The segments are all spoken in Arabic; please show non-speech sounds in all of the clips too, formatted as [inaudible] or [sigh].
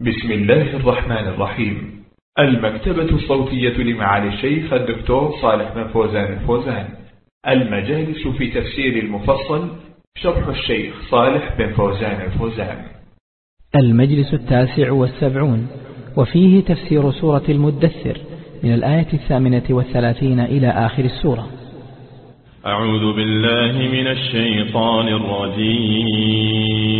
بسم الله الرحمن الرحيم. المكتبة الصوتية لمعالي الشيخ الدكتور صالح بن فوزان الفوزان. المجالس في تفسير المفصل شرح الشيخ صالح بن فوزان الفوزان. المجلس التاسع والسبعون وفيه تفسير سورة المدثر من الآية الثامنة والثلاثين إلى آخر السورة. أعوذ بالله من الشيطان الرجيم.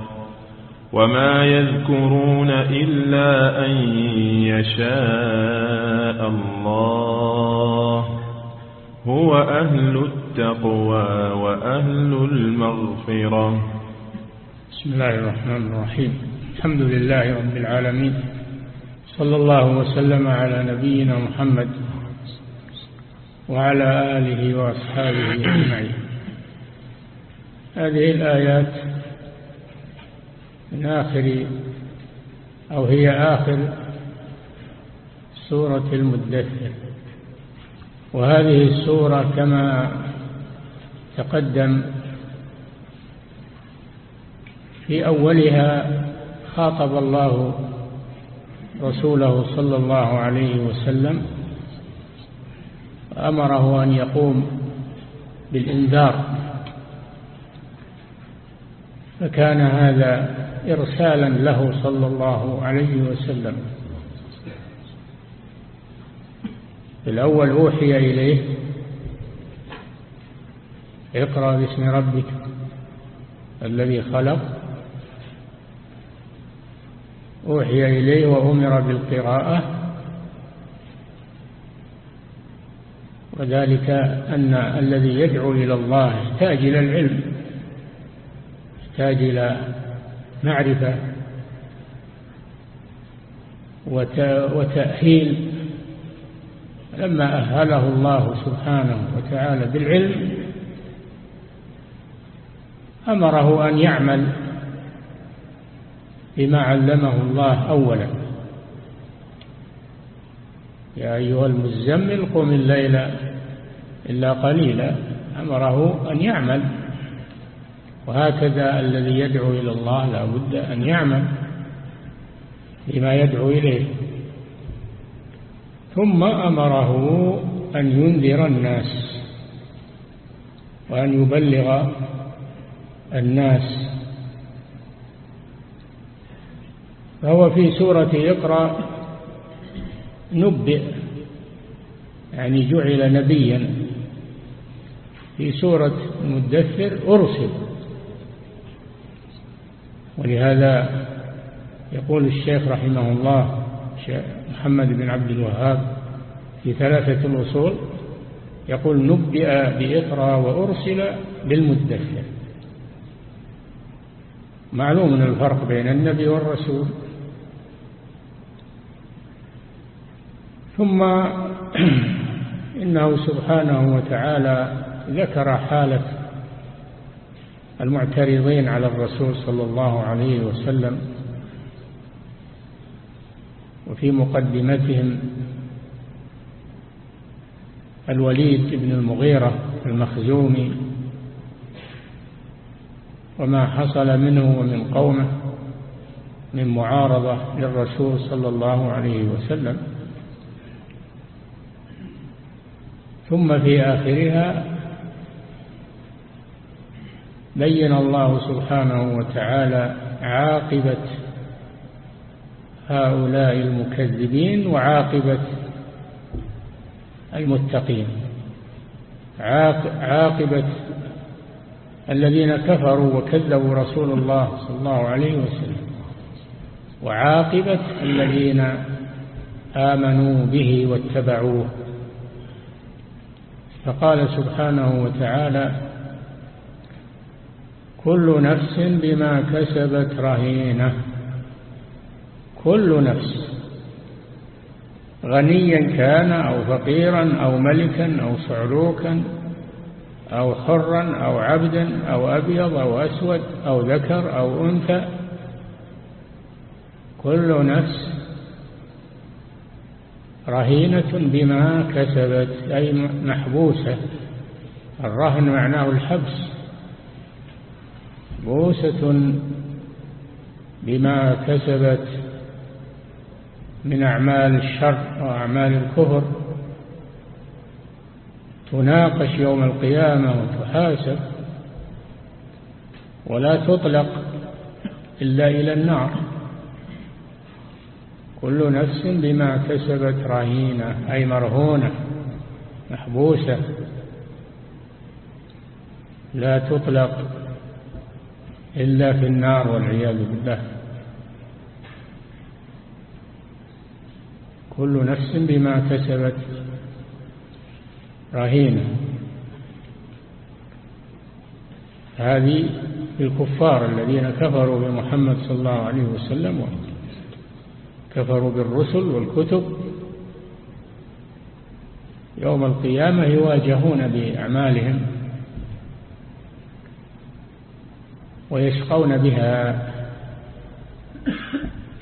وما يذكرون إلا أن يشاء الله هو أهل التقوى وأهل المغفرة. بسم الله الرحمن الرحيم. الحمد لله رب العالمين. صلى الله وسلم على نبينا محمد وعلى آله وأصحابه أجمعين. هذه الآيات من آخر أو هي آخر سورة المدثر. وهذه السورة كما تقدم في أولها خاطب الله رسوله صلى الله عليه وسلم أمره أن يقوم بالإنذار. فكان هذا إرسالا له صلى الله عليه وسلم. الأول أوحي إليه اقرأ باسم ربك الذي خلق. أوحي إليه وأمر بالقراءة. وذلك أن الذي يدعو إلى الله يحتاج إلى العلم يحتاج إلى معرفة وتأهيل لما أهله الله سبحانه وتعالى بالعلم أمره أن يعمل بما علمه الله أولا. يا أيها المزمل قم الليل إلا قليلا. أمره أن يعمل وهكذا الذي يدعو إلى الله لا بد أن يعمل بما يدعو إليه. ثم أمره أن ينذر الناس وأن يبلغ الناس. فهو في سورة إقرأ نبئ يعني جعل نبيا. في سورة المدثر أرسل. ولهذا يقول الشيخ رحمه الله محمد بن عبد الوهاب في ثلاثة الأصول يقول نبئ بإقرى وأرسل بالمدثر. معلوم الفرق بين النبي والرسول. ثم [clears throat] إنه سبحانه وتعالى ذكر حالة المعترضين على الرسول صلى الله عليه وسلم وفي مقدمتهم الوليد بن المغيرة المخزومي وما حصل منه ومن قومه من معارضة للرسول صلى الله عليه وسلم. ثم في آخرها بين الله سبحانه وتعالى عاقبة هؤلاء المكذبين وعاقبة المتقين. عاقبة الذين كفروا وكذبوا رسول الله صلى الله عليه وسلم وعاقبة الذين آمنوا به واتبعوه. فقال سبحانه وتعالى كل نفس بما كسبت رهينة. كل نفس. غنيا كان أو فقيرا أو ملكا أو صعلوكا أو حرا أو عبدا أو أبيض أو أسود أو ذكر أو أنثى. كل نفس رهينة بما كسبت أي محبوسة. الرهن معناه الحبس. بوسة بما كسبت من أعمال الشر وأعمال الكفر. تناقش يوم القيامة وتحاسب ولا تطلق إلا إلى النار. كل نفس بما كسبت رهينة أي مرهونة محبوسة. لا تطلق إلا في النار والعياذ بالله. كل نفس بما كسبت رهينة. هذه الكفار الذين كفروا بمحمد صلى الله عليه وسلم كفروا بالرسل والكتب يوم القيامة يواجهون بأعمالهم. ويشقون بها.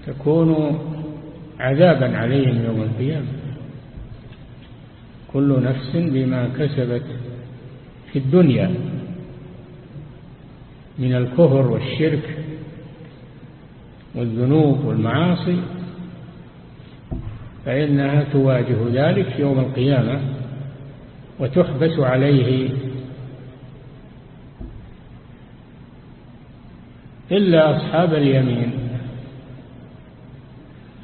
تكون عذابا عليهم يوم القيامة. كل نفس بما كسبت في الدنيا من الكفر والشرك والذنوب والمعاصي فإنها تواجه ذلك يوم القيامة وتحبس عليه إلا أصحاب اليمين.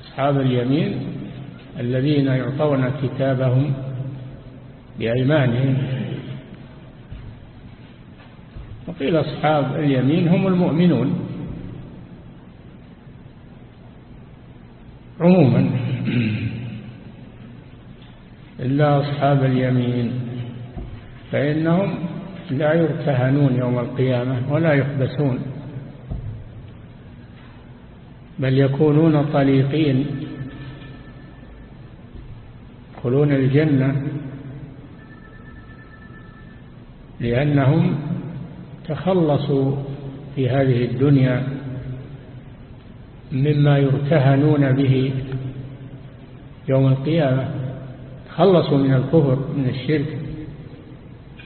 أصحاب اليمين الذين يعطون كتابهم بأيمانهم. وقيل أصحاب اليمين هم المؤمنون. عموما. إلا أصحاب اليمين. فإنهم لا يرتهنون يوم القيامة ولا يحبسون. بل يكونون طليقين. يدخلون الجنة لأنهم تخلصوا في هذه الدنيا مما يرتهنون به يوم القيامة. تخلصوا من الكفر من الشرك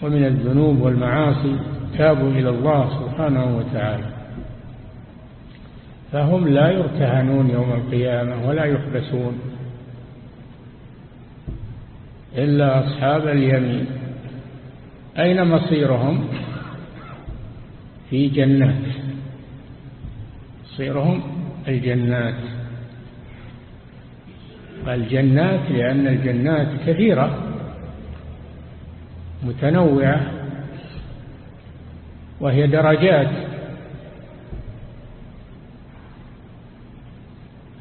ومن الذنوب والمعاصي. تابوا إلى الله سبحانه وتعالى. فهم لا يرتهنون يوم القيامة ولا يحبسون إلا أصحاب اليمين. أين مصيرهم؟ في جنات. مصيرهم الجنات. الجنات لأن الجنات كثيرة متنوعة وهي درجات.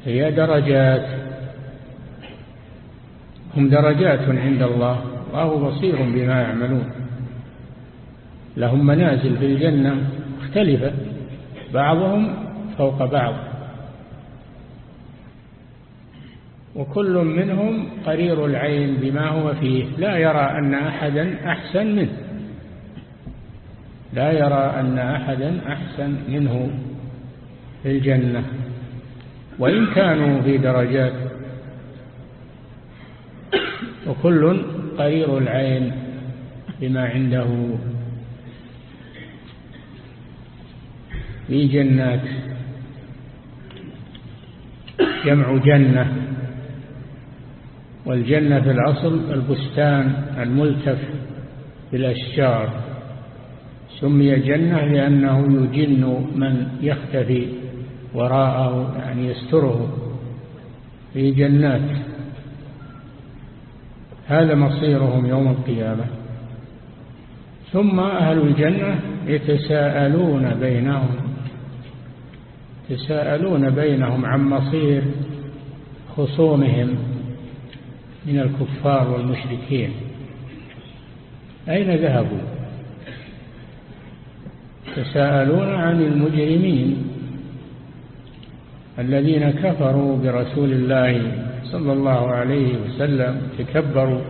هي درجات. هم درجات عند الله الله بصير بما يعملون. لهم منازل في الجنة مختلفة بعضهم فوق بعض. وكل منهم قرير العين بما هو فيه. لا يرى أن أحدا أحسن منه. لا يرى أن أحدا أحسن منه في الجنة. وإن كانوا في درجات وكل قرير العين بما عنده في جنات جمع جنة والجنة في الأصل البستان الملتف بالأشجار. سمي جنة لأنه يجن من يختفي. وراءه يعني يستره في جنات. هذا مصيرهم يوم القيامة. ثم أهل الجنة يتساءلون بينهم يتساءلون بينهم عن مصير خصومهم من الكفار والمشركين. أين ذهبوا؟ يتساءلون عن المجرمين. الذين كفروا برسول الله صلى الله عليه وسلم تكبروا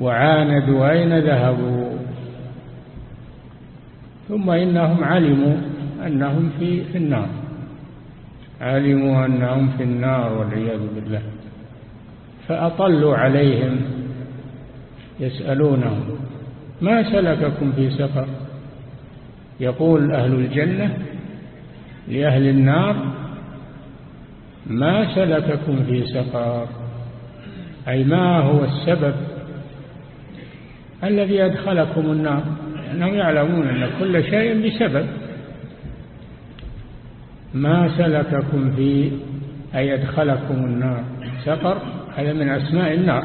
وعاندوا أين ذهبوا. ثم إنهم علموا أنهم في, النار. علموا أنهم في النار والعياذ بالله. فأطلوا عليهم يسألونهم ما سلككم في سفر؟ يقول أهل الجنة لأهل النار ما سلككم في سفر أي ما هو السبب الذي أدخلكم النار؟ لأنهم يعلمون أن كل شيء بسبب. ما سلككم في أي أدخلكم النار؟ سقر هذا من أسماء النار.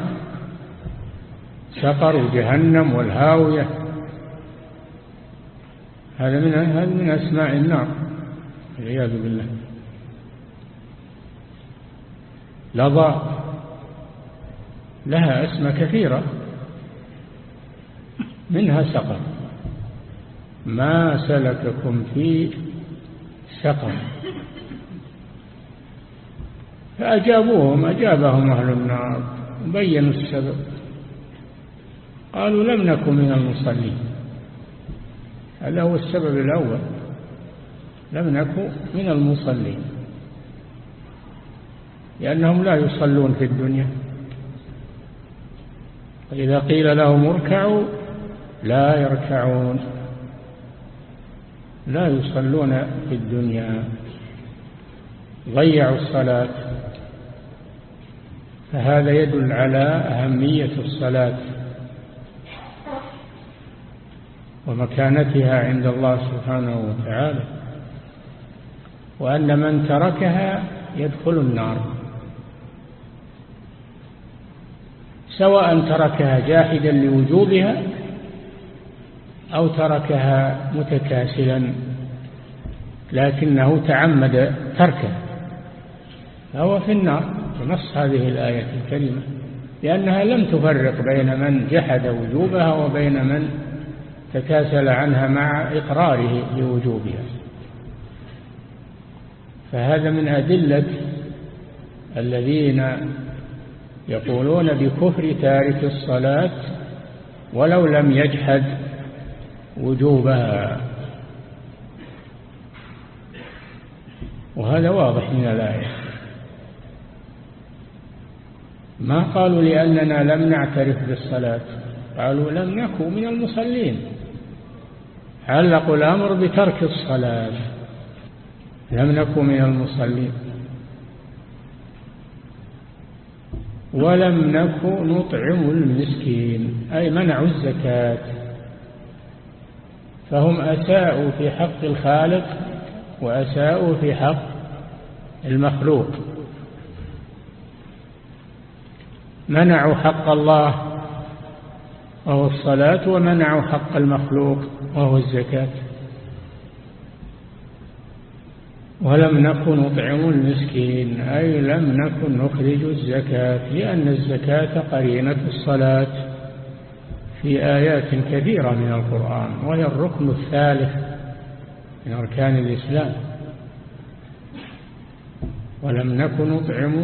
سقر وجهنم والهاوية هذا من هذا من أسماء النار. والعياذ بالله. لظى لها اسم كثيرة منها سقر ما سلككم في سقر فأجابوهم أجابهم أهل النار بينوا السبب. قالوا لم نكن من المصلين. هذا هو السبب الأول. لم نكن من المصلين لأنهم لا يصلون في الدنيا. وإذا قيل لهم اركعوا لا يركعون لا يصلون في الدنيا ضيعوا الصلاة. فهذا يدل على أهمية الصلاة ومكانتها عند الله سبحانه وتعالى. وأن من تركها يدخل النار. سواء تركها جاحدا لوجوبها أو تركها متكاسلا لكنه تعمد تركها فهو في النار. بنص هذه الآية الكريمة لأنها لم تفرق بين من جحد وجوبها وبين من تكاسل عنها مع إقراره لوجوبها. فهذا من أدلة الذين يقولون بكفر تارك الصلاة ولو لم يجحد وجوبها. وهذا واضح من الآية. ما قالوا لأننا لم نعترف بالصلاة؟ قالوا لم نكن من المصلين. علقوا الأمر بترك الصلاة. لم نكن من المصلين. ولم نكن نطعم المسكين أي منعوا الزكاة. فهم أساءوا في حق الخالق وأساءوا في حق المخلوق. منعوا حق الله وهو الصلاة ومنعوا حق المخلوق وهو الزكاة. ولم نكن نطعم المسكين أي لم نكن نخرج الزكاة لأن الزكاة قرينة الصلاة. في آيات كثيرة من القرآن وهي الركن الثالث من أركان الإسلام. ولم نكن نطعم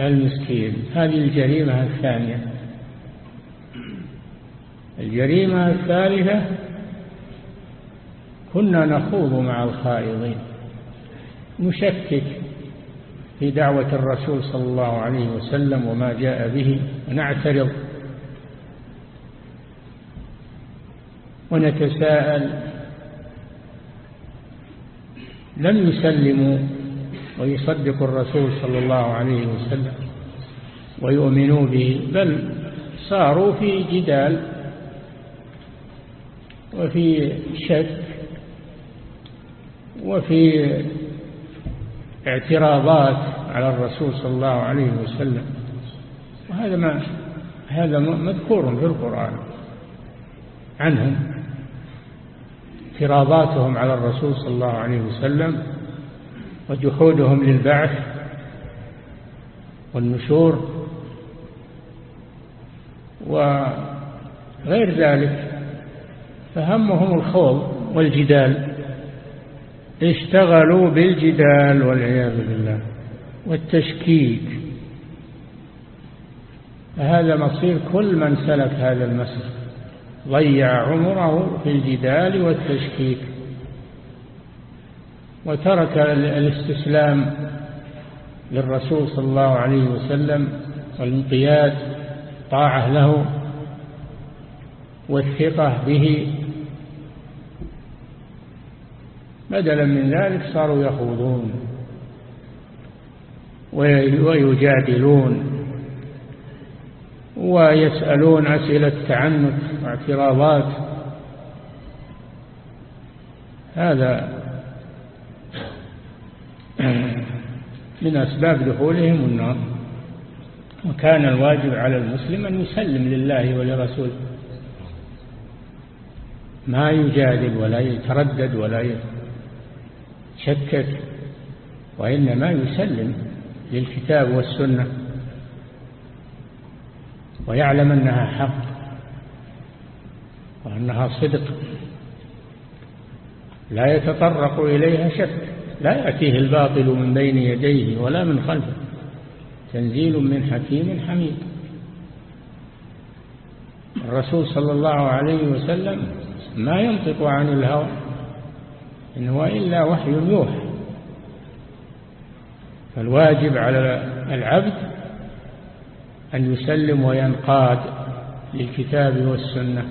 المسكين. هذه الجريمة الثانية. الجريمة الثالثة كنا نخوض مع الخائضين. نشكك في دعوة الرسول صلى الله عليه وسلم وما جاء به ونعترض. ونتساءل. لم يسلموا ويصدقوا الرسول صلى الله عليه وسلم ويؤمنوا به بل صاروا في جدال وفي شك وفي اعتراضات على الرسول صلى الله عليه وسلم. وهذا ما هذا مذكور في القرآن عنهم. اعتراضاتهم على الرسول صلى الله عليه وسلم وجحودهم للبعث والنشور وغير ذلك. فهمهم الخوض والجدال. اشتغلوا بالجدال والعياذ بالله والتشكيك. هذا مصير كل من سلك هذا المسلك ضيع عمره في الجدال والتشكيك. وترك الاستسلام للرسول صلى الله عليه وسلم والانقياد طاعة له والثقة به بدلا من ذلك صاروا يخوضون ويجادلون ويسألون أسئلة تعنت واعتراضات. هذا من أسباب دخولهم النار. وكان الواجب على المسلم أن يسلم لله ولرسوله. ما يجادل ولا يتردد ولا يشكك وإنما يسلم للكتاب والسنة ويعلم أنها حق وأنها صدق لا يتطرق إليها شك لا يأتيه الباطل من بين يديه ولا من خلفه تنزيل من حكيم حميد. الرسول صلى الله عليه وسلم ما ينطق عن الهوى إن هو إلا وحي يوحى. فالواجب على العبد أن يسلم وينقاد للكتاب والسنة.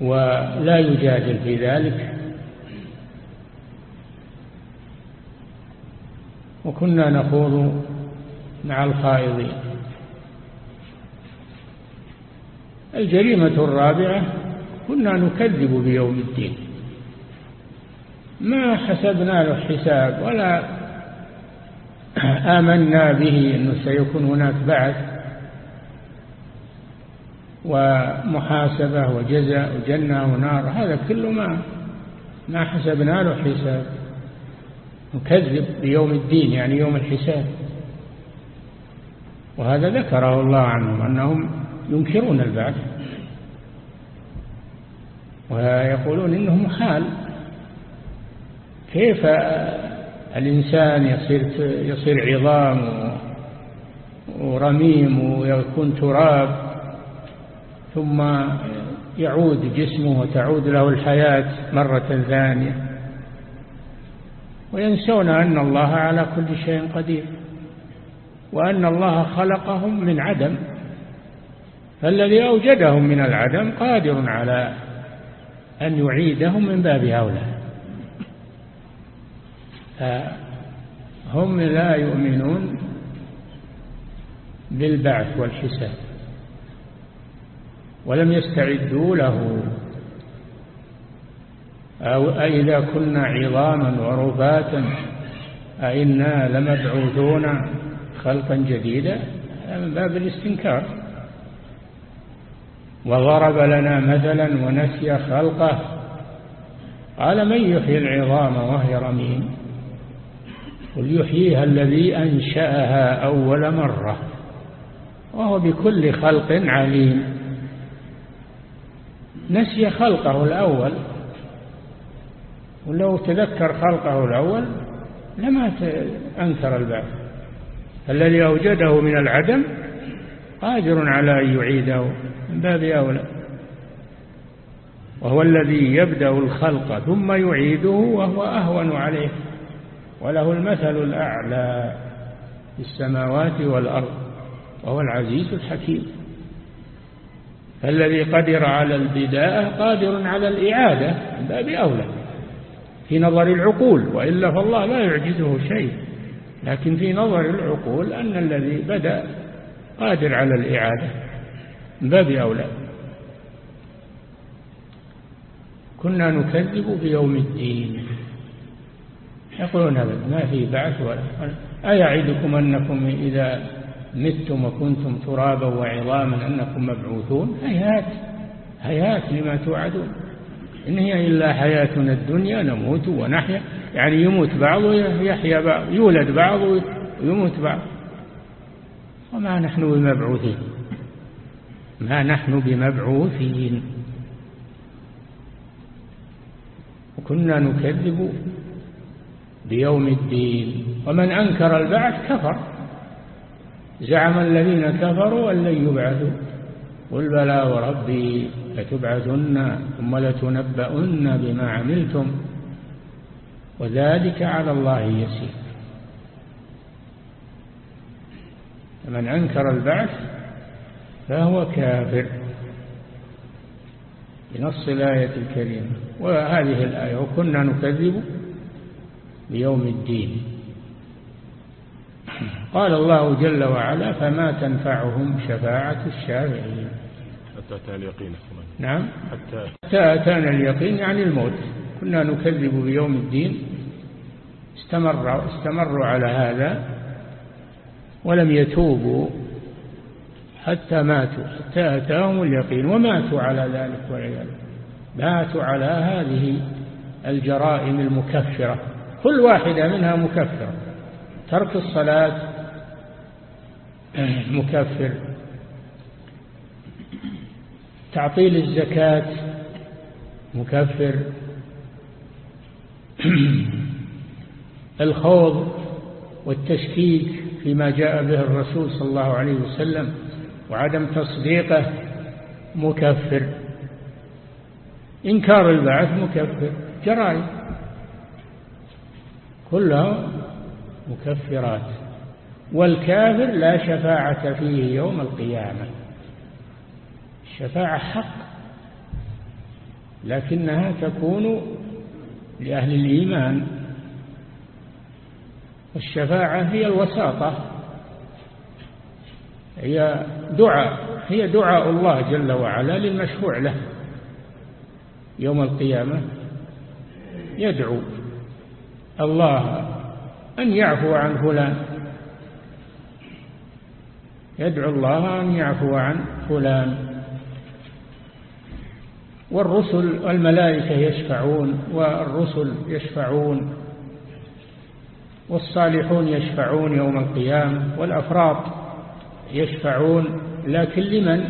ولا يجادل في ذلك. وكنا نخوض مع الخائضين. الجريمة الرابعة كنا نكذب بيوم الدين. ما حسبنا له حساب ولا [clears throat] آمنا به أنه سيكون هناك بعث ومحاسبة وجزاء وجنة ونار. هذا كله ما ما حسبنا له حساب. نكذب بيوم الدين يعني يوم الحساب. وهذا ذكره الله عنهم أنهم ينكرون البعث. ويقولون إنه محال كيف الإنسان يصير, يصير عظام ورميم ويكون تراب ثم يعود جسمه وتعود له الحياة مرة ثانية؟ وينسون أن الله على كل شيء قدير وأن الله خلقهم من عدم. فالذي أوجدهم من العدم قادر على أن يعيدهم من باب أولى هم لا يؤمنون بالبعث والحساب ولم يستعدوا له. أو أئذا كنا عظاما ورفاتا أئنا لمبعوثون خلقا جديدا من باب الاستنكار. وضرب لنا مثلا ونسي خلقه. قال من يحيي العظام وهي رميم؟ قل يحييها الذي أنشأها أول مرة وهو بكل خلق عليم. نسي خلقه الأول. ولو تذكر خلقه الأول لما أنكر البعث الذي أوجده من العدم قادر على أن يعيده. من باب أولى. وهو الذي يبدأ الخلق ثم يعيده وهو أهون عليه. وله المثل الأعلى في السماوات والأرض وهو العزيز الحكيم. فالذي قدر على البداءة قادر على الإعادة. من باب أولى. في نظر العقول وإلا فالله لا يعجزه شيء. لكن في نظر العقول أن الذي بدأ قادر على الإعادة. من باب أولى. كنا نكذب بيوم الدين. يقولون هذا ما في بعث ولا. أيعدكم أنكم إذا متم وكنتم ترابا وعظاما أنكم مبعوثون؟ هيهات. هيهات لما توعدون. إن هي إلا حياتنا الدنيا نموت ونحيا. يعني يموت بعض ويحيا بعض يولد بعض ويموت بعض. وما نحن بمبعوثين. ما نحن بمبعوثين. وكنا نكذب بيوم الدين. ومن أنكر البعث كفر. زعم الذين كفروا أن لن يبعثوا. قل بلى وربي لتبعثن ثم لتنبؤن بما عملتم. وذلك على الله يسير. من أنكر البعث فهو كافر. بنص الآية الكريمة. وهذه الآية وكنا نكذب بيوم الدين. قال الله جل وعلا فما تنفعهم شفاعة الشافعين. حتى أتانا اليقين نعم. حتى حتى أتانا اليقين يعني الموت. كنا نكذب بيوم الدين. استمر استمروا على هذا. ولم يتوبوا حتى ماتوا حتى أتاهم اليقين وماتوا على ذلك والعياذ ماتوا على هذه الجرائم المكفرة. كل واحدة منها مكفرة. ترك الصلاة [clears throat] مكفر. تعطيل الزكاة مكفر. [clears throat] الخوض والتشكيك فيما جاء به الرسول صلى الله عليه وسلم وعدم تصديقه مكفر. إنكار البعث مكفر. جرائم كلها مكفرات. والكافر لا شفاعة فيه يوم القيامة. الشفاعة حق لكنها تكون لأهل الإيمان. الشفاعة هي الوساطة هي دعاء هي دعاء الله جل وعلا للمشفوع له. يوم القيامة يدعو الله أن يعفو عن فلان. يدعو الله أن يعفو عن فلان. والرسل والملائكة يشفعون والرسل يشفعون. والصالحون يشفعون يوم القيامة والأفراد يشفعون لكن لمن؟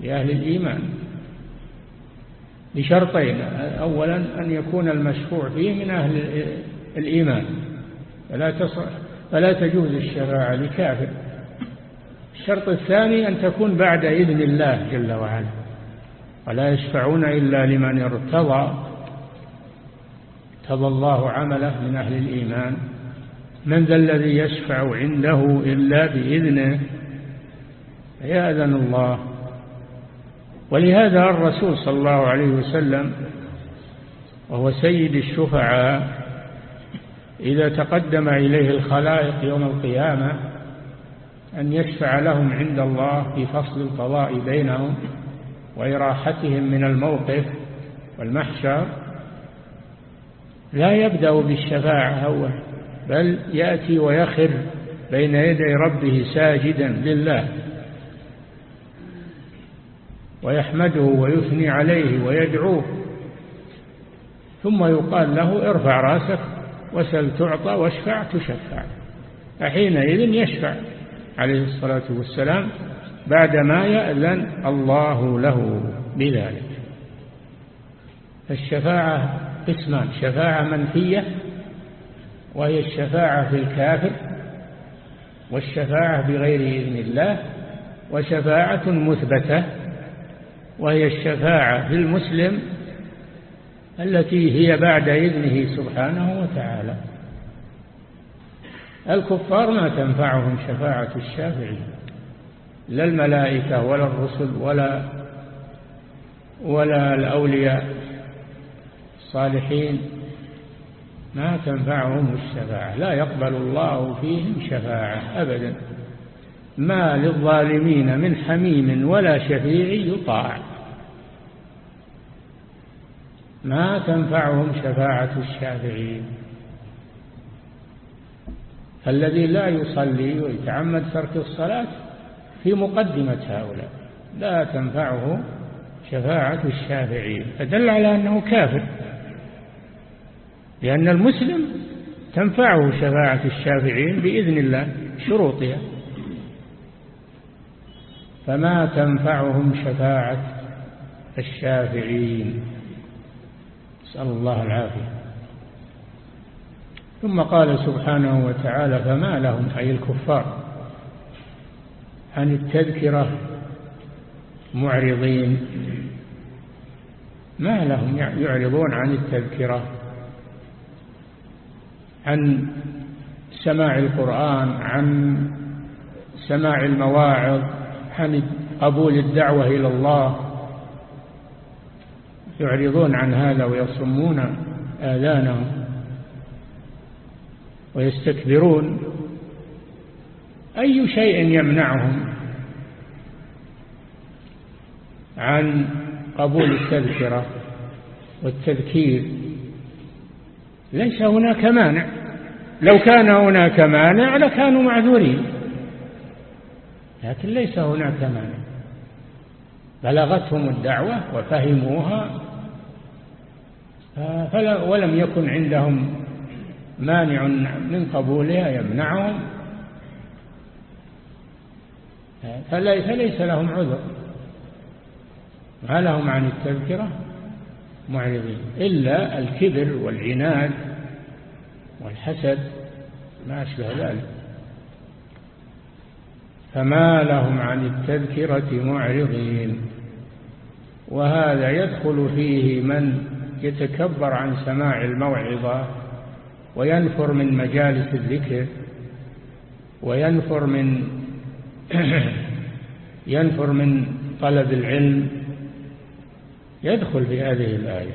لأهل الإيمان. بشرطين أولا أن يكون المشفوع فيه من أهل الإيمان. فلا, تصح فلا تجوز الشفاعة لكافر. الشرط الثاني أن تكون بعد إذن الله جل وعلا. ولا يشفعون إلا لمن ارتضى ارتضى الله عمله من أهل الإيمان. من ذا الذي يشفع عنده إلا بإذنه؟ يأذن الله. ولهذا الرسول صلى الله عليه وسلم وهو سيد الشفعاء إذا تقدم إليه الخلائق يوم القيامة أن يشفع لهم عند الله في فصل القضاء بينهم وإراحتهم من الموقف والمحشر لا يبدأ بالشفاعة أول. بل يأتي ويخر بين يدي ربه ساجدا لله ويحمده ويثني عليه ويدعوه. ثم يقال له ارفع رأسك وسل تعطى واشفع تشفع. فحينئذ يشفع عليه الصلاة والسلام بعدما يأذن الله له بذلك. الشفاعة قسمان شفاعة منفية وهي الشفاعة في الكافر والشفاعة بغير إذن الله وشفاعة مثبتة وهي الشفاعة في المسلم التي هي بعد إذنه سبحانه وتعالى. الكفار ما تنفعهم شفاعة الشافعين لا الملائكة ولا الرسل ولا ولا الأولياء الصالحين. ما تنفعهم الشفاعة. لا يقبل الله فيهم شفاعة أبدا. ما للظالمين من حميم ولا شفيع يطاع. ما تنفعهم شفاعة الشافعين. الذي لا يصلي ويتعمد ترك الصلاة في مقدمة هؤلاء. لا تنفعه شفاعة الشافعين. فدل على أنه كافر. لأن المسلم تنفعه شفاعة الشافعين بإذن الله شروطها. فما تنفعهم شفاعة الشافعين؟ نسأل الله العافية. ثم قال سبحانه وتعالى فما لهم أي الكفار عن التذكرة معرضين. ما لهم يعرضون عن التذكرة؟ عن سماع القرآن عن سماع المواعظ عن قبول الدعوة إلى الله. يعرضون عن هذا ويصمون آذانهم ويستكبرون. أي شيء يمنعهم عن قبول التذكرة والتذكير؟ ليس هناك مانع. لو كان هناك مانع لكانوا معذورين. لكن ليس هناك مانع. بلغتهم الدعوة وفهموها فلا ولم يكن عندهم مانع من قبولها يمنعهم. فليس لهم عذر. ما لهم عن التذكرة؟ معرضين إلا الكبر والعناد والحسد ما أشبه ذلك. فما لهم عن التذكرة معرضين. وهذا يدخل فيه من يتكبر عن سماع الموعظة وينفر من مجالس الذكر وينفر من [clears throat] ينفر من طلب العلم يدخل في هذه الآية.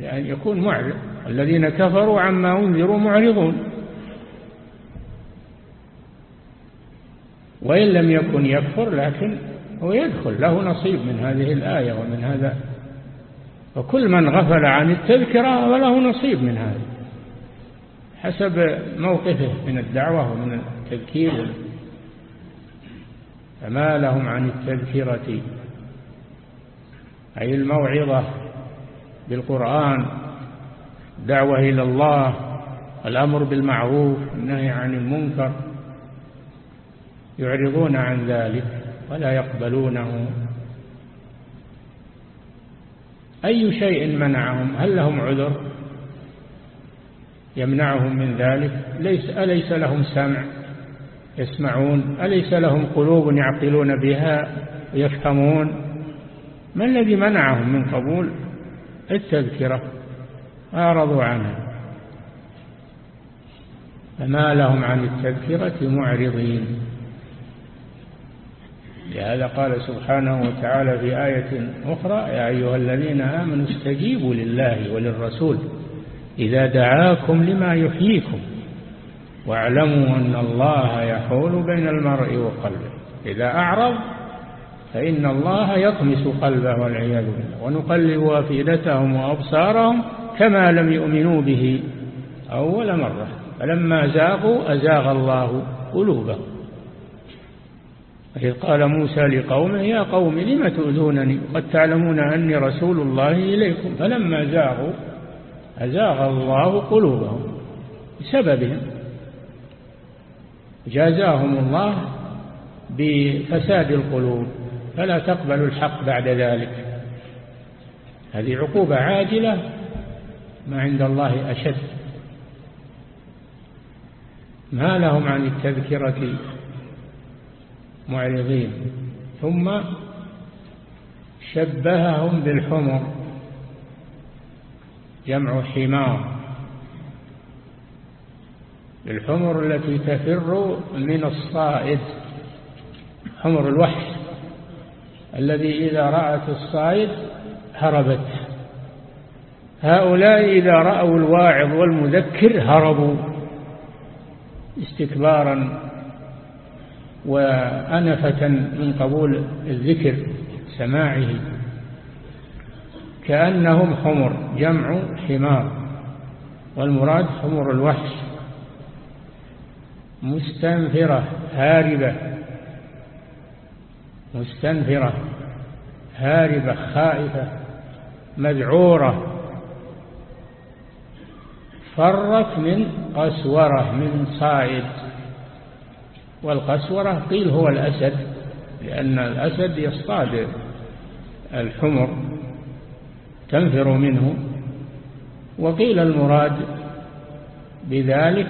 يعني يكون معرض. الذين كفروا عما أنذروا معرضون. وإن لم يكن يكفر لكن هو يدخل. له نصيب من هذه الآية ومن هذا. وكل من غفل عن التذكرة فله نصيب من هذا. حسب موقفه من الدعوة ومن التذكير. فما لهم عن التذكرة أي الموعظة بالقرآن دعوة إلى الله الأمر بالمعروف النهي عن المنكر يعرضون عن ذلك ولا يقبلونه. أي شيء منعهم؟ هل لهم عذر؟ يمنعهم من ذلك؟ ليس أليس لهم سمع يسمعون؟ أليس لهم قلوب يعقلون بها ويفهمون؟ ما الذي منعهم من قبول التذكرة؟ أعرضوا عنها. فما لهم عن التذكرة معرضين. لهذا قال سبحانه وتعالى في آية أخرى يا أيها الذين آمنوا استجيبوا لله وللرسول إذا دعاكم لما يحييكم. واعلموا أن الله يحول بين المرء وقلبه. إذا أعرض فإن الله يطمس قلبه والعياذ بالله. ونقلب أفئدتهم وأبصارهم كما لم يؤمنوا به أول مرة. فلما زاغوا أزاغ الله قلوبهم. إذ قال موسى لقومه يا قوم لم تؤذونني؟ قد تعلمون أني رسول الله إليكم. فلما زاغوا أزاغ الله قلوبهم بسببهم. جازاهم الله بفساد القلوب. فلا تقبل الحق بعد ذلك. هذه عقوبة عاجلة ما عند الله أشد. ما لهم عن التذكرة معرضين. ثم شبههم بالحمر جمع حمار. الحمر التي تفر من الصائد حمر الوحش. الذي إذا رأت الصائد هربت. هؤلاء إذا رأوا الواعظ والمذكر هربوا استكبارا وأنفة من قبول الذكر سماعه. كأنهم حمر جمع حمار والمراد حمر الوحش. مستنفرة هاربة. مستنفرة هاربة خائفة مذعورة. فرت من قسورة من صائد والقسورة قيل هو الأسد لأن الأسد يصطاد الحمر تنفر منه. وقيل المراد بذلك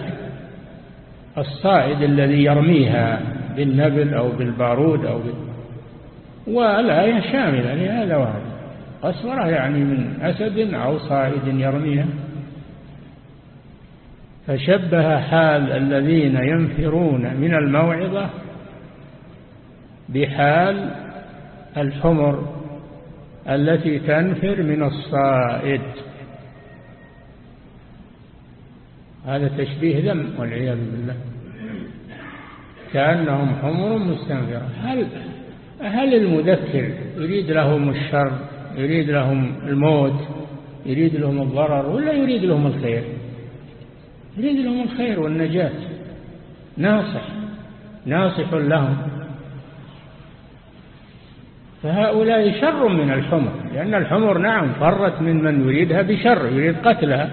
الصائد الذي يرميها بالنبل أو بالبارود أو بال... والآية شاملة لهذا وهذا قسورة يعني من أسد أو صائد يرميها. فشبه حال الذين ينفرون من الموعظة بحال الحمر التي تنفر من الصائد. هذا تشبيه ذم والعياذ بالله. كأنهم حمر مستنفرة. هل هل المذكر يريد لهم الشر يريد لهم الموت يريد لهم الضرر ولا يريد لهم الخير؟ يريد لهم الخير والنجاة. ناصح ناصح لهم. فهؤلاء شر من الحمر لأن الحمر نعم فرت من من يريدها بشر يريد قتلها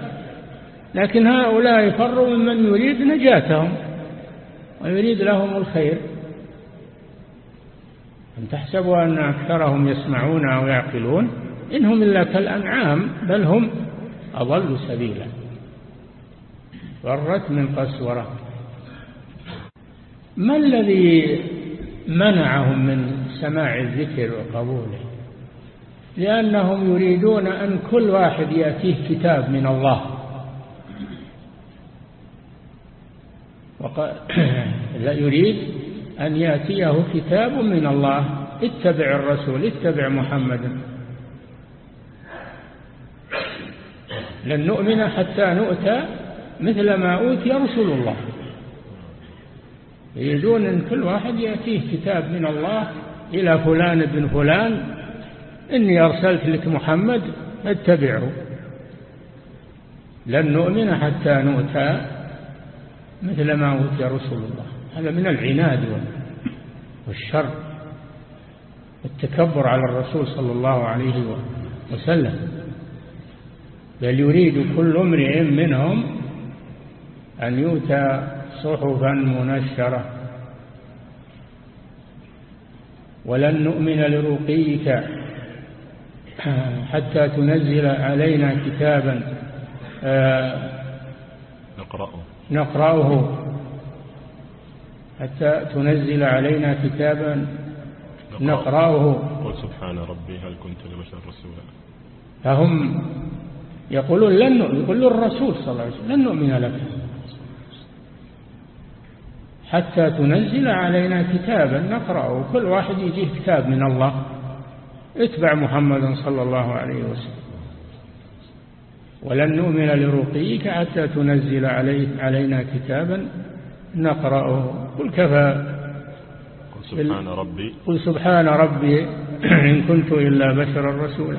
لكن هؤلاء فروا من من يريد نجاتهم ويريد لهم الخير. أن تحسبوا أن أكثرهم يسمعون أو يعقلون؟ إنهم إلا كالأنعام بل هم أضل سبيلا. فرت من قسورة. ما الذي منعهم من سماع الذكر وقبوله؟ لأنهم يريدون أن كل واحد يأتيه كتاب من الله. [coughs] لا يريد أن يأتيه كتاب من الله. اتبع الرسول اتبع محمدا لن نؤمن حتى نؤتى مثل ما أوتي رسول الله. يريدون أن كل واحد يأتيه كتاب من الله إلى فلان بن فلان إني أرسلت لك محمد اتبعه. لن نؤمن حتى نؤتى مثل ما أوتي رسول الله. هذا من العناد والشر والتكبر على الرسول صلى الله عليه وسلم. بل يريد كل امرئ منهم أن يؤتى صحفا منشرة. ولن نؤمن لرقيك حتى تنزل علينا كتابا آه، نقرأه. نقرأه. حتى تنزل علينا كتابا نقرأه. قل سبحان ربي هل كنت لبشر رسولا؟ فهم يقولون لن نؤمن يقول الرسول صلى الله عليه وسلم لن نؤمن لك. حتى تنزل علينا كتابا نقرأه. كل واحد يجيه كتاب من الله. اتبع محمدا صلى الله عليه وسلم. ولن نؤمن لرقيك حتى تنزل علينا كتابا نقرأه. قل كفى. قل سبحان ربي. قل سبحان ربي [clears throat] إن كنت إلا بشرا رسولا.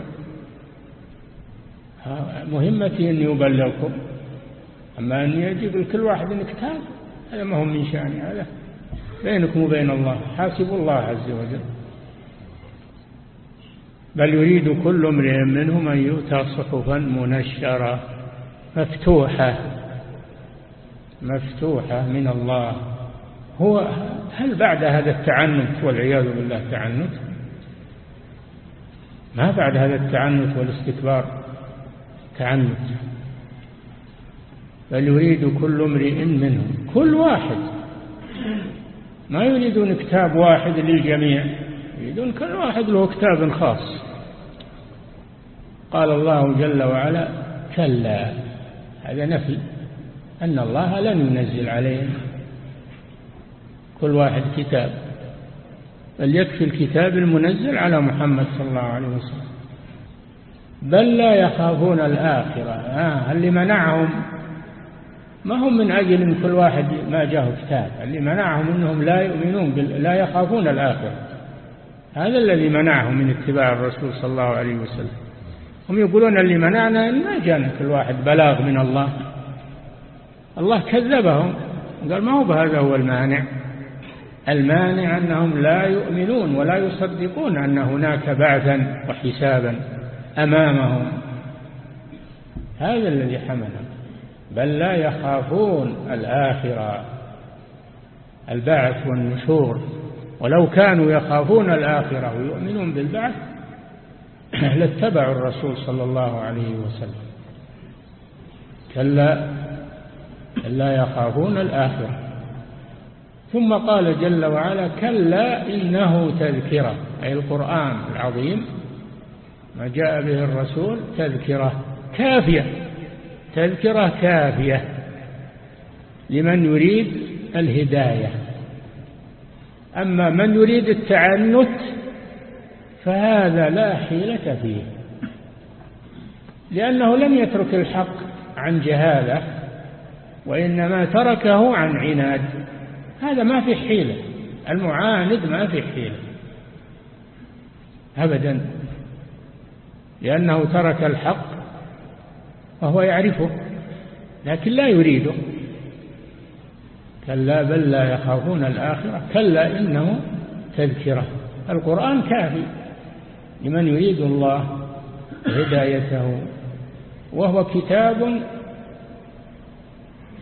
مهمتي أني أبلغكم أما أن يجب لكل واحد كتاب هذا ما هو من شأن هذا بينكم وبين الله. حاسبوا الله عز وجل. بل يريد كل امرئ منهم أن يؤتى صحفا منشرة مفتوحة. مفتوحة من الله. هو هل بعد هذا التعنت والعياذ بالله تعنت؟ ما بعد هذا التعنت والاستكبار؟ تعنت. بل يريد كل امرئ منهم كل واحد. ما يريدون كتاب واحد للجميع يريدون كل واحد له كتاب خاص. قال الله جل وعلا كلا. هذا نفي. أن الله لن ينزل عليهم كل واحد كتاب. بل يكفي الكتاب المنزل على محمد صلى الله عليه وسلم. بل لا يخافون الآخرة. آه اللي منعهم ما هم من أجل أن كل واحد ما جاءه كتاب. اللي منعهم أنهم لا يؤمنون لا يخافون الآخرة. هذا الذي منعهم من اتباع الرسول صلى الله عليه وسلم. هم يقولون اللي منعنا ما جاءنا كل واحد بلاغ من الله. الله كذبهم. قال ما هو بهذا هو المانع؟ المانع أنهم لا يؤمنون ولا يصدقون أن هناك بعثا وحسابا أمامهم. هذا الذي حملهم بل لا يخافون الآخرة. البعث والنشور. ولو كانوا يخافون الآخرة ويؤمنون بالبعث لاتبعوا الرسول صلى الله عليه وسلم. كلا لا يخافون الآخرة. ثم قال جل وعلا كلا إنه تذكرة أي القرآن العظيم ما جاء به الرسول تذكرة كافية تذكرة كافية لمن يريد الهداية. أما من يريد التعنت فهذا لا حيلة فيه لأنه لم يترك الحق عن جهالة. وإنما تركه عن عناد. هذا ما في حيلة. المعاند ما في حيلة. أبدا. لأنه ترك الحق وهو يعرفه لكن لا يريده. كلا بل لا يخافون الآخرة. كلا إنه تذكرة. القرآن كافي لمن يريد الله هدايته وهو كتاب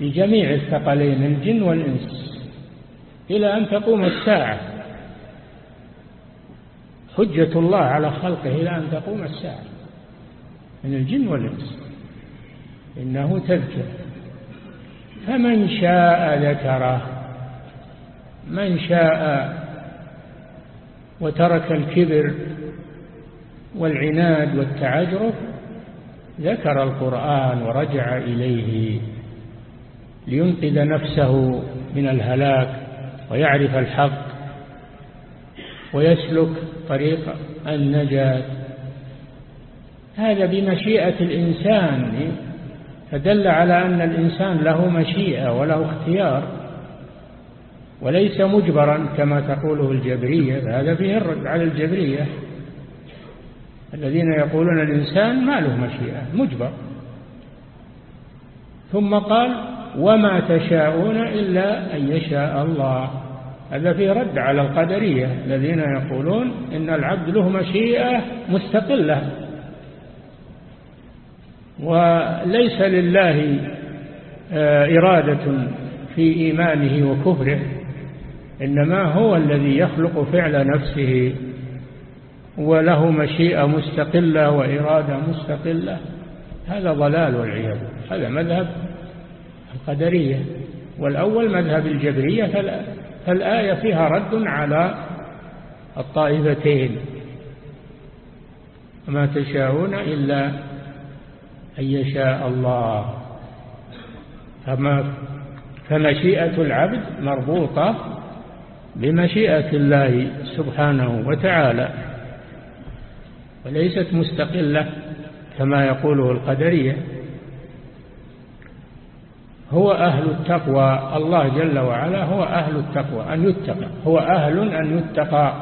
لجميع الثقلين الجن والإنس. إلى أن تقوم الساعة. حجة الله على خلقه إلى أن تقوم الساعة. من الجن والإنس. إنه تذكر. فمن شاء ذكره. من شاء وترك الكبر والعناد والتعجرف ذكر القرآن ورجع إليه. لينقذ نفسه من الهلاك ويعرف الحق ويسلك طريق النجاة. هذا بمشيئة الإنسان. فدل على أن الإنسان له مشيئة وله اختيار وليس مجبرا كما تقوله الجبرية. هذا فيه الرد على الجبرية. الذين يقولون الإنسان ما له مشيئة مجبر. ثم قال وما تشاءون إلا أن يشاء الله. هذا فيه رد على القدرية الذين يقولون إن العبد له مشيئة مستقلة. وليس لله آه، إرادة في إيمانه وكفره إنما هو الذي يخلق فعل نفسه. وله مشيئة مستقلة وإرادة مستقلة. هذا ضلال والعياذ هذا مذهب القدرية. والأول مذهب الجبرية فالآية فيها رد على الطائفتين. وما تشاءون إلا أن يشاء الله. فما فمشيئة العبد مربوطة بمشيئة الله سبحانه وتعالى وليست مستقلة كما يقوله القدرية. هو أهل التقوى. الله جل وعلا هو أهل التقوى أن يتقى. هو أهل أن يتقى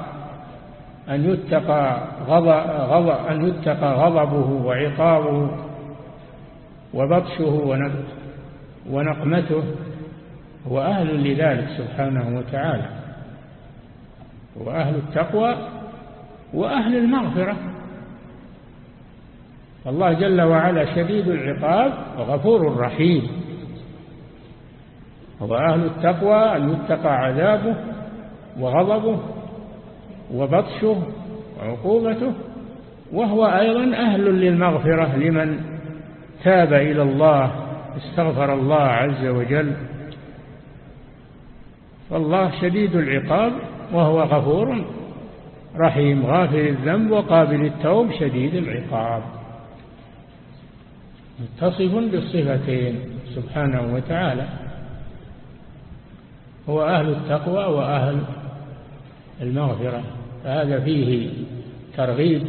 أن يتقى غضب, أن يتقى غضبه وعقابه وبطشه ونقمته. هو أهل لذلك سبحانه وتعالى. هو أهل التقوى وأهل المغفرة. الله جل وعلا شديد العقاب وغفور رحيم. هو أهل التقوى أن يتقى عذابه وغضبه وبطشه وعقوبته. وهو أيضا أهل للمغفرة لمن تاب إلى الله استغفر الله عز وجل. فالله شديد العقاب وهو غفور رحيم. غافر الذنب وقابل التوب شديد العقاب. متصف بالصفتين سبحانه وتعالى. هو أهل التقوى وأهل المغفرة. فهذا فيه ترغيب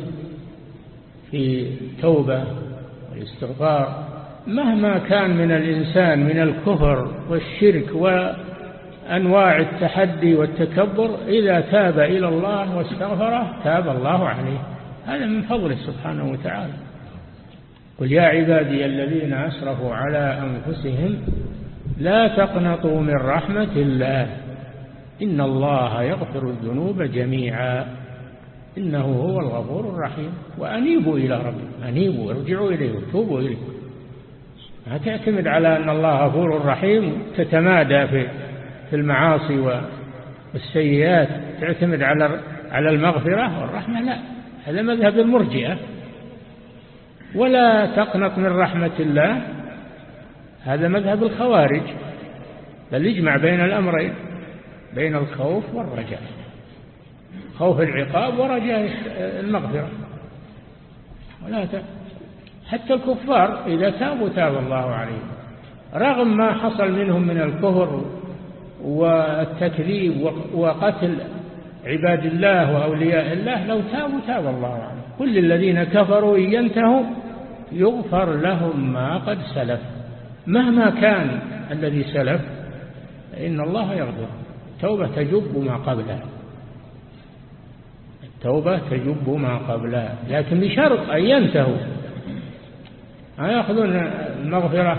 في توبة والاستغفار. مهما كان من الإنسان من الكفر والشرك وأنواع التحدي والتكبر إذا تاب إلى الله واستغفره تاب الله عليه. هذا من فضله سبحانه وتعالى. قل يا عبادي الذين أسرفوا على أنفسهم لا تقنطوا من رحمة الله. إن الله يغفر الذنوب جميعا. إنه هو الغفور الرحيم. وأنيبوا إلى ربكم. أنيبوا ارجعوا إليه وتوبوا إليه. ما تعتمد على أن الله غفور رحيم. تتمادى في في المعاصي والسيئات. تعتمد على على المغفرة والرحمة؟ لا. هذا مذهب المرجئة. ولا تقنط من رحمة الله. هذا مذهب الخوارج. بل يجمع بين الأمرين بين الخوف والرجاء. خوف العقاب ورجاء المغفرة. ولا ت... حتى الكفار إذا تابوا تاب الله عليهم. رغم ما حصل منهم من الكفر والتكذيب وقتل عباد الله وأولياء الله لو تابوا تاب الله عليهم. كل الذين كفروا ينتهوا يغفر لهم ما قد سلف. مهما كان الذي سلف فإن الله يغفر. التوبة تجب ما قبلها. التوبة تجب ما قبلها. لكن بشرط أن ينتهوا. ما يأخذون المغفرة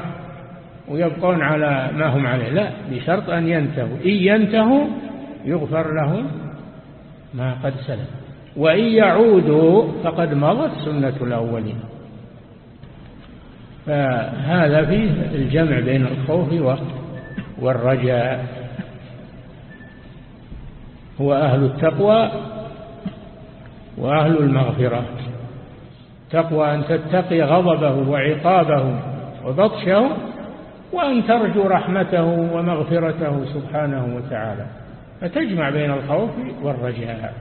ويبقون على ما هم عليه. لا بشرط أن ينتهوا. إن ينتهوا يغفر لهم ما قد سلف. وإن يعودوا فقد مضت سنة الأولين. فهذا فيه الجمع بين الخوف والرجاء. هو أهل التقوى وأهل المغفرة. تقوى أن تتقي غضبه وعقابه وبطشه وأن ترجو رحمته ومغفرته سبحانه وتعالى. فتجمع بين الخوف والرجاء.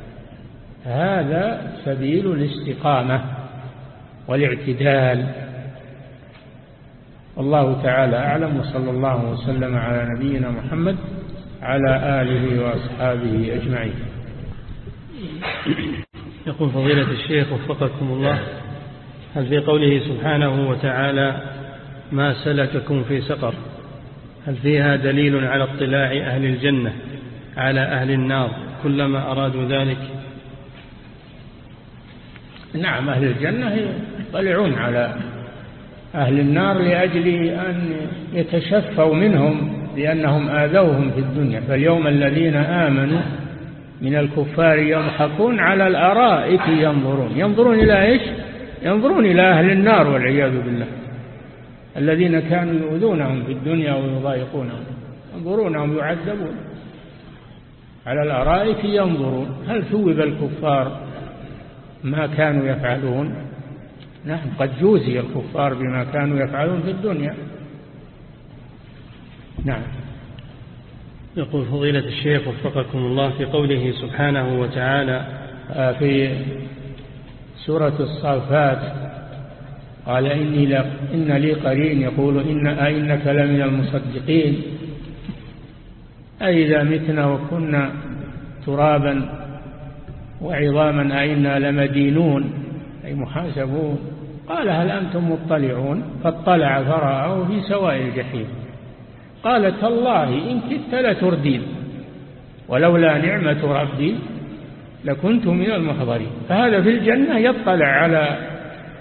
هذا سبيل الاستقامة والاعتدال. والله تعالى أعلم وصلى الله وسلم على نبينا محمد على آله وأصحابه أجمعين. يقول فضيلة الشيخ وفقكم الله هل في قوله سبحانه وتعالى ما سلككم في سقر؟ هل فيها دليل على اطلاع أهل الجنة على أهل النار كلما أرادوا ذلك؟ نعم أهل الجنة يطلعون على أهل النار لأجل أن يتشفوا منهم لأنهم آذوهم في الدنيا. فاليوم الذين آمنوا من الكفار يضحكون على الأرائك ينظرون. ينظرون إلى إيش؟ ينظرون إلى أهل النار والعياذ بالله. الذين كانوا يؤذونهم في الدنيا ويضايقونهم. ينظرونهم يعذبون. على الأرائك ينظرون. هل ثوب الكفار ما كانوا يفعلون؟ نعم قد جوزي الكفار بما كانوا يفعلون في الدنيا. نعم. يقول فضيلة الشيخ وفقكم الله في قوله سبحانه وتعالى آه، في سورة الصافات قال إني لا إن لي قرين. يقول إن أئنك لمن المصدقين. أئذا متنا وكنا ترابا وعظاما أئنا لمدينون أي محاسبون. قال هل أنتم مطلعون؟ فاطلع فرآه في سواء الجحيم. قال تالله إن كدت لتردين ولولا نعمة ربي لكنت من المحضرين. فهذا في الجنة يطلع على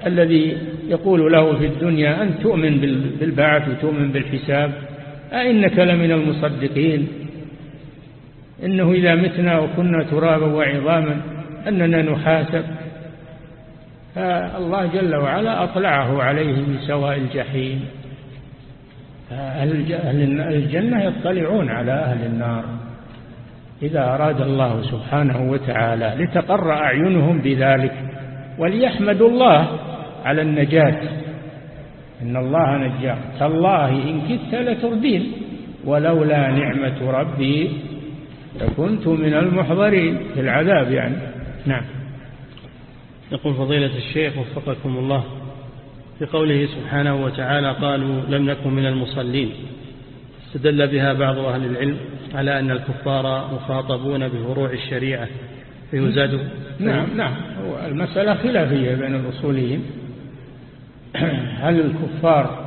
الذي يقول له في الدنيا أن تؤمن بالبعث وتؤمن بالحساب. أئنك لمن المصدقين؟ إنه إذا متنا وكنا ترابا وعظاما أننا نحاسب. فالله جل وعلا أطلعه عليه من سواء الجحيم. أهل الجنة يطلعون على أهل النار. إذا أراد الله سبحانه وتعالى لتقر أعينهم بذلك وليحمدوا الله على النجاة. إن الله نجاك تالله إن كدت لتردين ولولا نعمة ربي لكنت من المحضرين. في العذاب يعني. نعم. يقول فضيلة الشيخ وفقكم الله في قوله سبحانه وتعالى قالوا لم نكن من المصلين. استدل بها بعض أهل العلم على أن الكفار مخاطبون بفروع الشريعة. فيزاد نعم نعم. المسألة خلافية بين الأصوليين. هل الكفار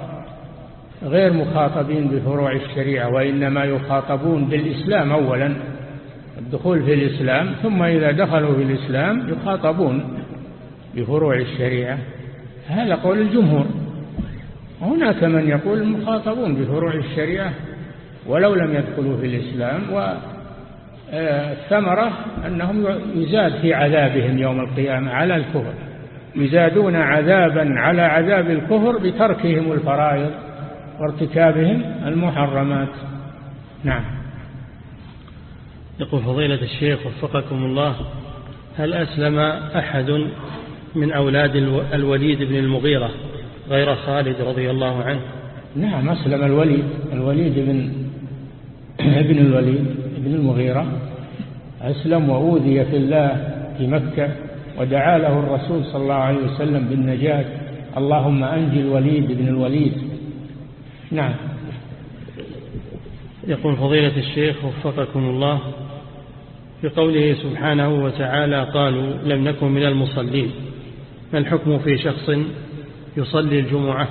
غير مخاطبين بفروع الشريعة وإنما يخاطبون بالإسلام أولا الدخول في الإسلام ثم إذا دخلوا في الإسلام يخاطبون بفروع الشريعة هذا قول الجمهور. هناك من يقول مخاطبون بفروع الشريعة ولو لم يدخلوا في الإسلام والثمرة أنهم يزاد في عذابهم يوم القيامة على الكفر. يزادون عذابا على عذاب الكفر بتركهم الفرائض وارتكابهم المحرمات. نعم. يقول فضيلة الشيخ وفقكم الله هل أسلم أحد من أولاد الوليد بن المغيرة غير خالد رضي الله عنه. نعم أسلم الوليد. الوليد بن [clears throat] ابن الوليد بن المغيرة. أسلم وأوذي في الله في مكة ودعا له الرسول صلى الله عليه وسلم بالنجاة. اللهم أنجي الوليد بن الوليد. نعم. يقول فضيلة الشيخ وفقكم الله في قوله سبحانه وتعالى قالوا لم نكن من المصلين. ما الحكم في شخص يصلي الجمعة؟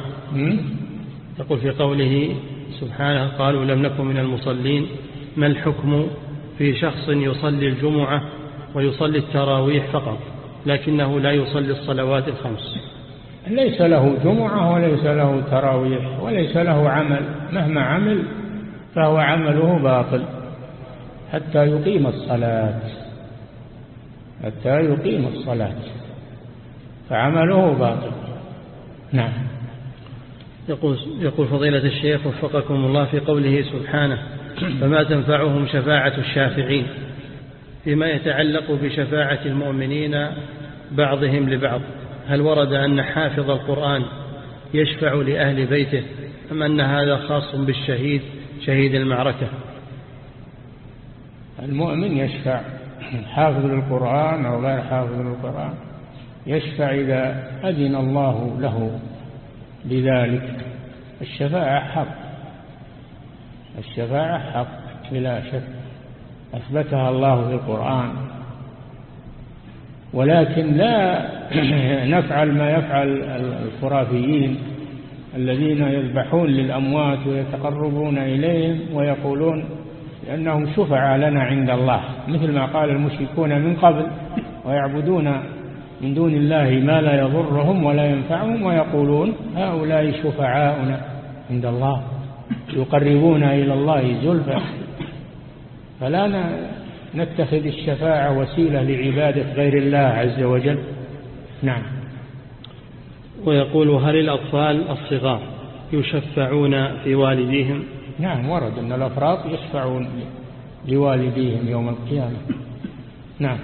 يقول في قوله سبحانه قالوا لم نكن من المصلين. ما الحكم في شخص يصلي الجمعة ويصلي التراويح فقط لكنه لا يصلي الصلوات الخمس؟ ليس له جمعة وليس له تراويح وليس له عمل. مهما عمل فهو عمله باطل حتى يقيم الصلاة. حتى يقيم الصلاة. فعمله باطل. نعم. يقول, يقول فضيلة الشيخ وفقكم الله في قوله سبحانه فما تنفعهم شفاعة الشافعين فيما يتعلق بشفاعة المؤمنين بعضهم لبعض. هل ورد أن حافظ القرآن يشفع لأهل بيته أم أن هذا خاص بالشهيد شهيد المعركة؟ المؤمن يشفع. حافظ للقرآن أو غير حافظ للقرآن؟ يشفع إذا أذن الله له بذلك الشفاعة حق. الشفاعة حق بلا شك. أثبتها الله في القرآن. ولكن لا [clears throat] نفعل ما يفعل الخرافيين الذين يذبحون للأموات ويتقربون إليهم ويقولون لأنهم شفع لنا عند الله. مثل ما قال المشركون من قبل ويعبدون من دون الله ما لا يضرهم ولا ينفعهم ويقولون هؤلاء شفعاؤنا عند الله يقربون إلى الله زلفى. فلا نتخذ الشفاعة وسيلة لعبادة غير الله عز وجل. نعم. ويقول هل الأطفال الصغار يشفعون في والديهم نعم ورد أن الأفراط يشفعون لوالديهم يوم القيامة. نعم.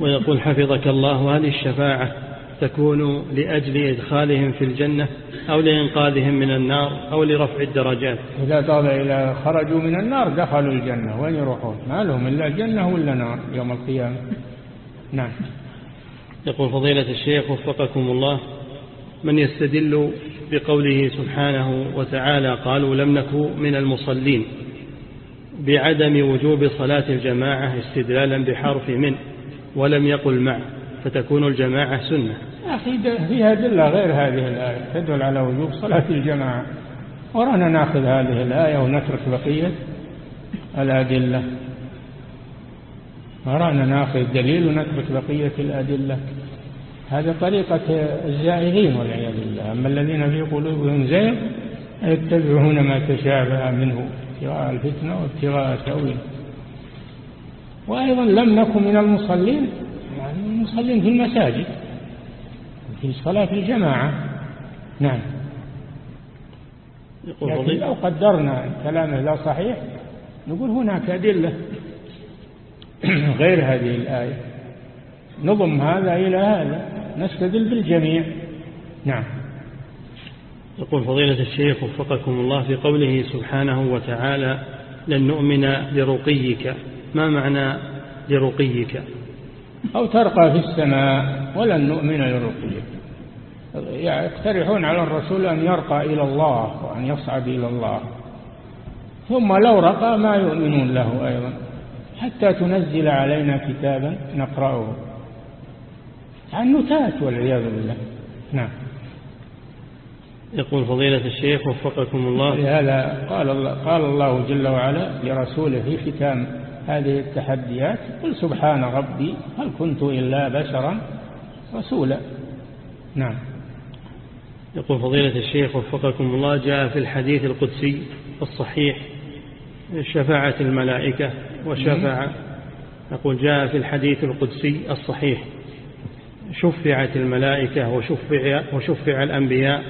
ويقول حفظك الله هل الشفاعة تكون لأجل إدخالهم في الجنة أو لإنقاذهم من النار أو لرفع الدرجات. إذا طاب إلى خرجوا من النار دخلوا الجنة وين يروحون؟ ما لهم إلا الجنة ولا نار يوم القيامة؟ نعم. يقول فضيلة الشيخ وفقكم الله من يستدل بقوله سبحانه وتعالى قالوا لم نكن من المصلين بعدم وجوب صلاة الجماعة استدلالا بحرف من ولم يقل مع فتكون الجماعة سنة. أخي فيها أدلة غير هذه الآية تدل على وجوب صلاة الجماعة. ورانا نأخذ هذه الآية ونترك بقية الأدلة. ورانا نأخذ دليل ونترك بقية الأدلة. هذا طريقة الزائغين والعياذ بالله. أما الذين في قلوبهم زيغ يتبعون ما تشابه منه ابتغاء الفتنة وابتغاء تأويل وأيضا لم نكن من المصلين يعني المصلين في المساجد في صلاة الجماعة. نعم. لكن لو قدرنا كلامه لا صحيح نقول هناك أدلة [clears throat] غير هذه الآية. نضم هذا إلى هذا. نستدل بالجميع. نعم. يقول فضيلة الشيخ وفقكم الله في قوله سبحانه وتعالى لن نؤمن لرقيك ما معنى لرقيك؟ أو ترقى في السماء ولن نؤمن لرقيك. يقترحون على الرسول أن يرقى إلى الله وأن يصعد إلى الله. ثم لو رقى ما يؤمنون له أيضا. حتى تنزل علينا كتابا نقرأه. عنتات والعياذ بالله. نعم. يقول فضيلة الشيخ وفقكم الله. لهذا قال الله, قال الله جل وعلا لرسوله في ختام هذه التحديات قل سبحان ربي هل كنت إلا بشرا رسولا. نعم. يقول فضيلة الشيخ وفقكم الله جاء في الحديث القدسي الصحيح شفاعة الملائكة وشفاعة يقول جاء في الحديث القدسي الصحيح شفعت الملائكة وشفع, وشفع الأنبياء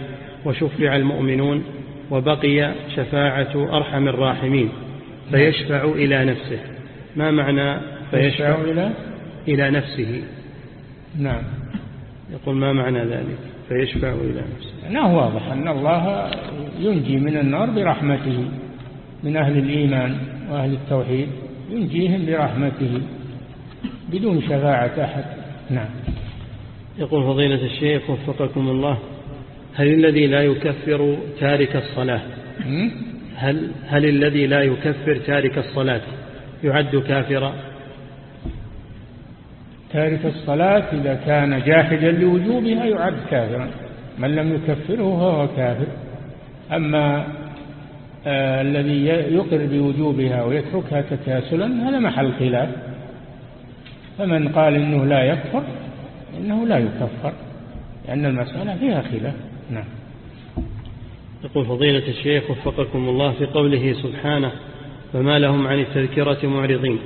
وشفع المؤمنون وبقي شفاعة أرحم الراحمين فيشفع إلى نفسه. ما معنى فيشفع؟ إلى؟ إلى نفسه. نعم. يقول ما معنى ذلك؟ فيشفع إلى نفسه. أنه واضح أن الله ينجي من النار برحمته. من أهل الإيمان وأهل التوحيد ينجيهم برحمته. بدون شفاعة أحد. نعم. يقول فضيلة الشيخ وفقكم الله هل الذي لا يكفر تارك الصلاة؟ هل, هل الذي لا يكفر تارك الصلاة؟ يعد كافرا. تارك الصلاة إذا كان جاحدا لوجوبها يعد كافرا. من لم يكفره فهو كافر. أما آه الذي يقر بوجوبها ويتركها تكاسلا هذا محل خلاف. فمن قال إنه لا يكفر إنه لا يكفر. لأن المسألة فيها خلاف. نعم. يقول فضيلة الشيخ وفقكم الله في قوله سبحانه فما لهم عن التذكرة معرضين.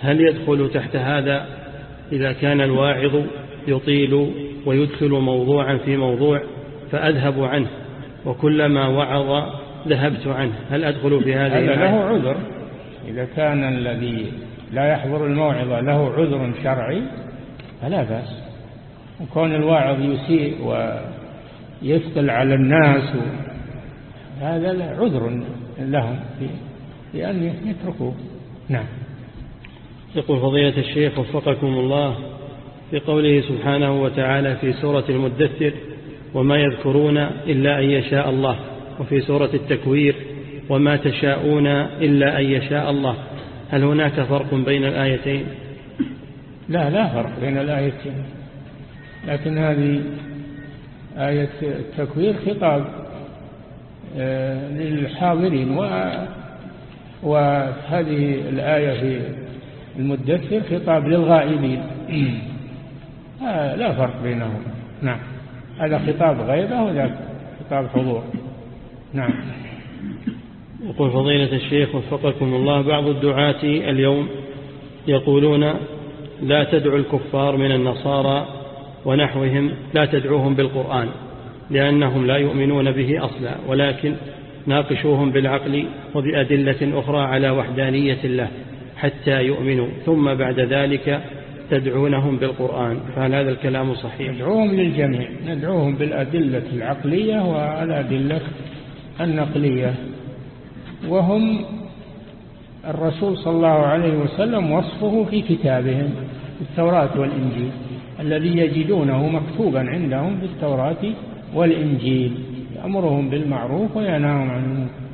هل يدخل تحت هذا إذا كان الواعظ يطيل ويدخل موضوعا في موضوع فأذهب عنه وكلما وعظ ذهبت عنه؟ هل أدخل في هذه هذا له عذر. إذا كان الذي لا يحضر الموعظة له عذر شرعي فلا بأس. وكون الواعظ يسيء ويثقل على الناس هذا عذر لهم. في أن يتركوه. نعم. يقول فضيلة الشيخ وفقكم الله في قوله سبحانه وتعالى في سورة المدثر وما يذكرون إلا أن يشاء الله وفي سورة التكوير وما تشاءون إلا أن يشاء الله. هل هناك فرق بين الآيتين؟ لا لا فرق بين الآيتين. لكن هذه آية التكوير خطاب آه، للحاضرين وهذه الآية في المدثر خطاب للغائبين. آه، لا فرق بينهم. نعم. هذا خطاب غيبة وذاك خطاب حضور. نعم. يقول فضيلة الشيخ وفقكم الله بعض الدعاة اليوم يقولون لا تدعوا الكفار من النصارى ونحوهم لا تدعوهم بالقرآن لأنهم لا يؤمنون به أصلا ولكن ناقشوهم بالعقل وبأدلة أخرى على وحدانية الله حتى يؤمنوا ثم بعد ذلك تدعونهم بالقرآن فهل هذا الكلام صحيح؟ ندعوهم للجميع ندعوهم بالأدلة العقلية والأدلة النقلية وهم الرسول صلى الله عليه وسلم وصفه في كتابهم في التوراة والإنجيل الذي يجدونه مكتوبا عندهم في التوراة والإنجيل. يأمرهم بالمعروف وينهاهم عن المنكر.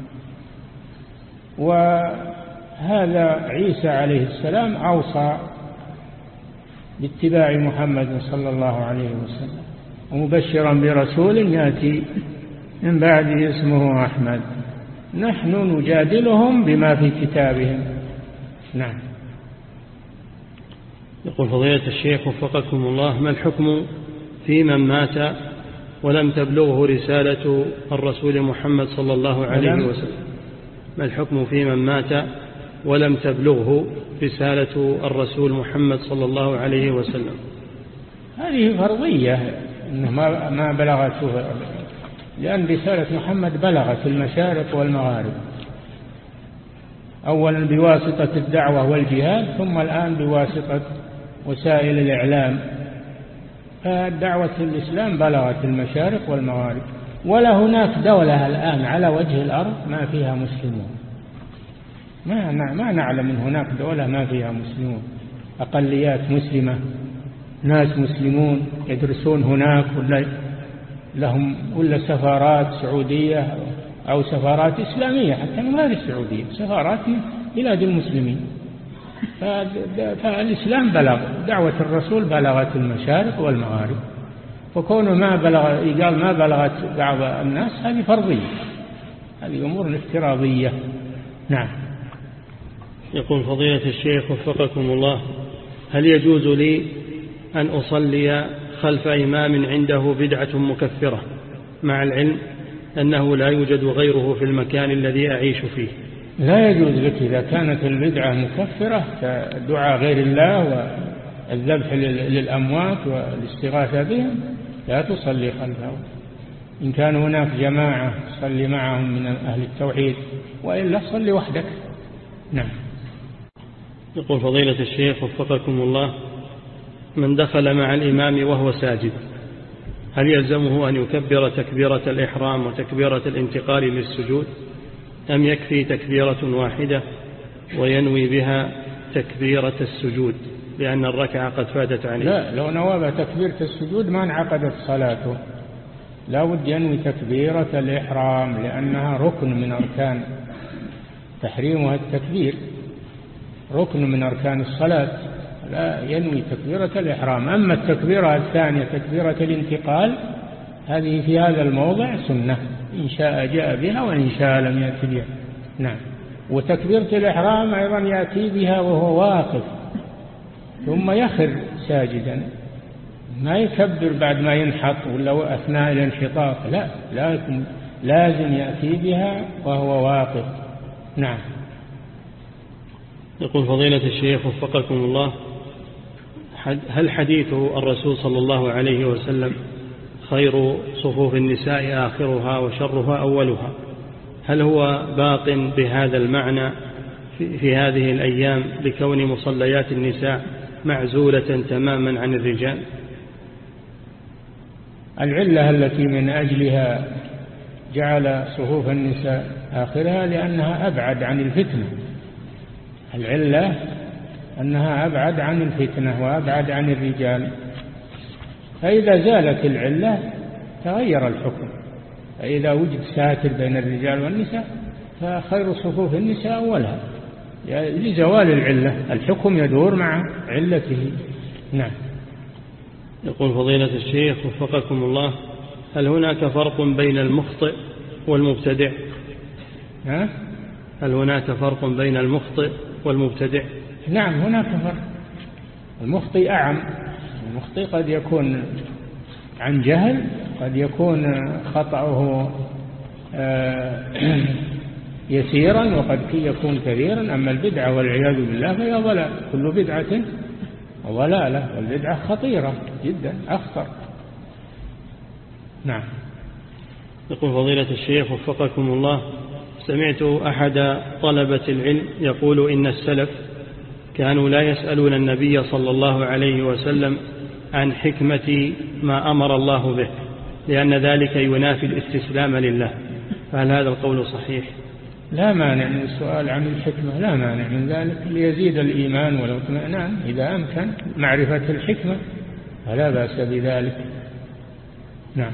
وهذا عيسى عليه السلام أوصى باتباع محمد صلى الله عليه وسلم ومبشرا برسول يأتي من بعده اسمه أحمد. نحن نجادلهم بما في كتابهم. نعم. يقول فضيلة الشيخ وفقكم الله ما الحكم في من مات ولم تبلغه رسالة الرسول محمد صلى الله عليه وسلم. ما الحكم في من مات ولم تبلغه رسالة الرسول محمد صلى الله عليه وسلم؟ هذه فرضية إنه ما بلغته. لأن رسالة محمد بلغت المشارق والمغارب. أولا بواسطة الدعوة والجهاد ثم الآن بواسطة وسائل الإعلام. فدعوة الإسلام بلغت المشارق والمغارب ولا هناك دولة الآن على وجه الأرض ما فيها مسلمون. ما ما نعلم من هناك دولة ما فيها مسلمون. أقليات مسلمة ناس مسلمون يدرسون هناك ولا لهم ولا سفارات سعودية أو سفارات إسلامية حتى من غير السعودية سفارات بلاد المسلمين. فالإسلام بلغ دعوة الرسول بلغت المشارق والمغارب. وكونه ما بلغ قال ما بلغت بعض الناس هذه فرضية. هذه أمور افتراضية. نعم. يقول فضيلة الشيخ وفقكم الله هل يجوز لي أن أصلي خلف إمام عنده بدعة مكفرة مع العلم أنه لا يوجد غيره في المكان الذي أعيش فيه؟ لا يجوز لك إذا كانت البدعة مكفرة كدعاء غير الله والذبح للأموات والاستغاثة بهم لا تصلي خلفه إن كان هناك جماعة صلي معهم من أهل التوحيد وإلا صلي وحدك. نعم. يقول فضيلة الشيخ وفقكم الله من دخل مع الإمام وهو ساجد هل يلزمه أن يكبر تكبيرة الإحرام وتكبيرة الانتقال للسجود؟ أم يكفي تكبيرة واحدة وينوي بها تكبيرة السجود لأن الركعة قد فاتت عليه؟ لا لو نوى تكبيرة السجود ما انعقدت صلاته. لا بد ينوي تكبيرة الإحرام لأنها ركن من أركان تحريمها التكبير. ركن من أركان الصلاة. لا ينوي تكبيرة الإحرام. أما التكبيرة الثانية تكبيرة الانتقال هذه في هذا الموضع سنة. إن شاء جاء بها وإن شاء لم يأتي بها نعم. وتكبيرة الإحرام أيضا يأتي بها وهو واقف. ثم يخر ساجدا. ما يكبر بعد ما ينحط ولا أثناء الانحطاط. لا لازم لازم يأتي بها وهو واقف. نعم. يقول فضيلة الشيخ وفقكم الله هل حديث الرسول صلى الله عليه وسلم خير صفوف النساء آخرها وشرها أولها. هل هو باق بهذا المعنى في هذه الأيام لكون مصليات النساء معزولة تماما عن الرجال؟ العلة التي من أجلها جعل صفوف النساء آخرها لأنها أبعد عن الفتنة. العلة أنها أبعد عن الفتنة وأبعد عن الرجال. فإذا زالت العلة تغير الحكم. فإذا وجد ساتر بين الرجال والنساء فخير صفوف النساء أولها. لزوال العلة الحكم يدور مع علته. نعم. يقول فضيلة الشيخ وفقكم الله هل هناك فرق بين المخطئ والمبتدع؟ ها؟ هل هناك فرق بين المخطئ والمبتدع؟ نعم هناك فرق. المخطئ أعم. المخطئ قد يكون عن جهل قد يكون خطأه آه، [clears throat] يسيرا وقد يكون كثيرا أما البدعة والعياذ بالله فهي ضلال. كل بدعة ضلالة والبدعة خطيرة جدا أخطر. نعم. يقول فضيلة الشيخ وفقكم الله سمعت أحد طلبة العلم يقول إن السلف كانوا لا يسألون النبي صلى الله عليه وسلم عن حكمة ما أمر الله به لأن ذلك ينافي الاستسلام لله. فهل هذا القول صحيح؟ لا مانع من السؤال عن الحكمة لا مانع من ذلك ليزيد الإيمان والإطمئنان إذا أمكن معرفة الحكمة فلا بأس بذلك. نعم.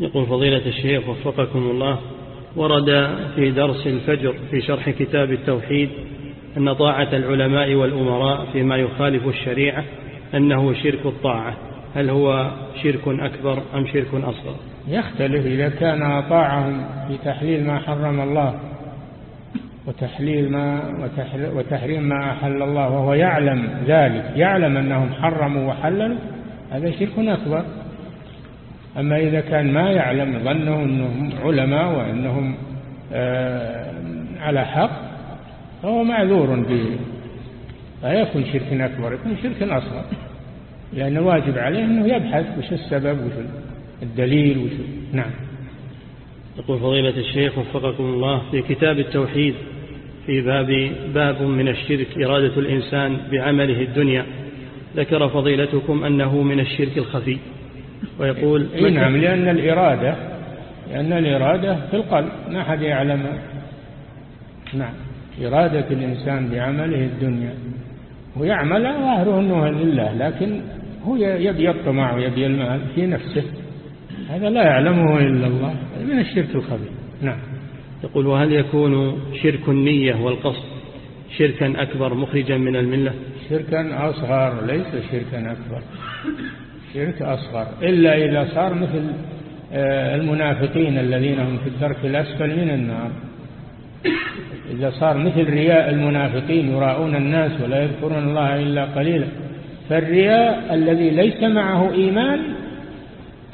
يقول فضيلة الشيخ وفقكم الله ورد في درس الفجر في شرح كتاب التوحيد أن طاعة العلماء والأمراء فيما يخالف الشريعة أنه شرك الطاعة. هل هو شرك أكبر أم شرك أصغر؟ يختلف إذا كان أطاعهم في تحليل ما حرم الله وتحليل ما وتحريم ما أحل الله وهو يعلم ذلك يعلم أنهم حرموا وحللوا هذا شرك أكبر. أما إذا كان ما يعلم ظنه أنهم علماء وأنهم آه، على حق فهو معذور به. لا يكون شرك أكبر يكون شرك أصغر. لأن واجب عليه أنه يبحث وش السبب وش الدليل وش نعم. يقول فضيلة الشيخ وفقكم الله في كتاب التوحيد في باب باب من الشرك إرادة الإنسان بعمله الدنيا ذكر فضيلتكم أنه من الشرك الخفي. ويقول إيه نعم لأن الإرادة لأن الإرادة في القلب ما حد يعلم نعم إرادة الإنسان بعمله الدنيا. ويعمل ظاهره أنه لله لكن هو يبي الطمع ويبي المال في نفسه. هذا لا يعلمه إلا الله من الشرك الخبيث. نعم. يقول وهل يكون شرك النية والقصد شركا أكبر مخرجا من الملة؟ شركا أصغر ليس شركا أكبر. شرك أصغر إلا إذا صار مثل آه، المنافقين الذين هم في الدرك الأسفل من النار. إذا صار مثل رياء المنافقين يراؤون الناس ولا يذكرون الله إلا قليلا فالرياء الذي ليس معه إيمان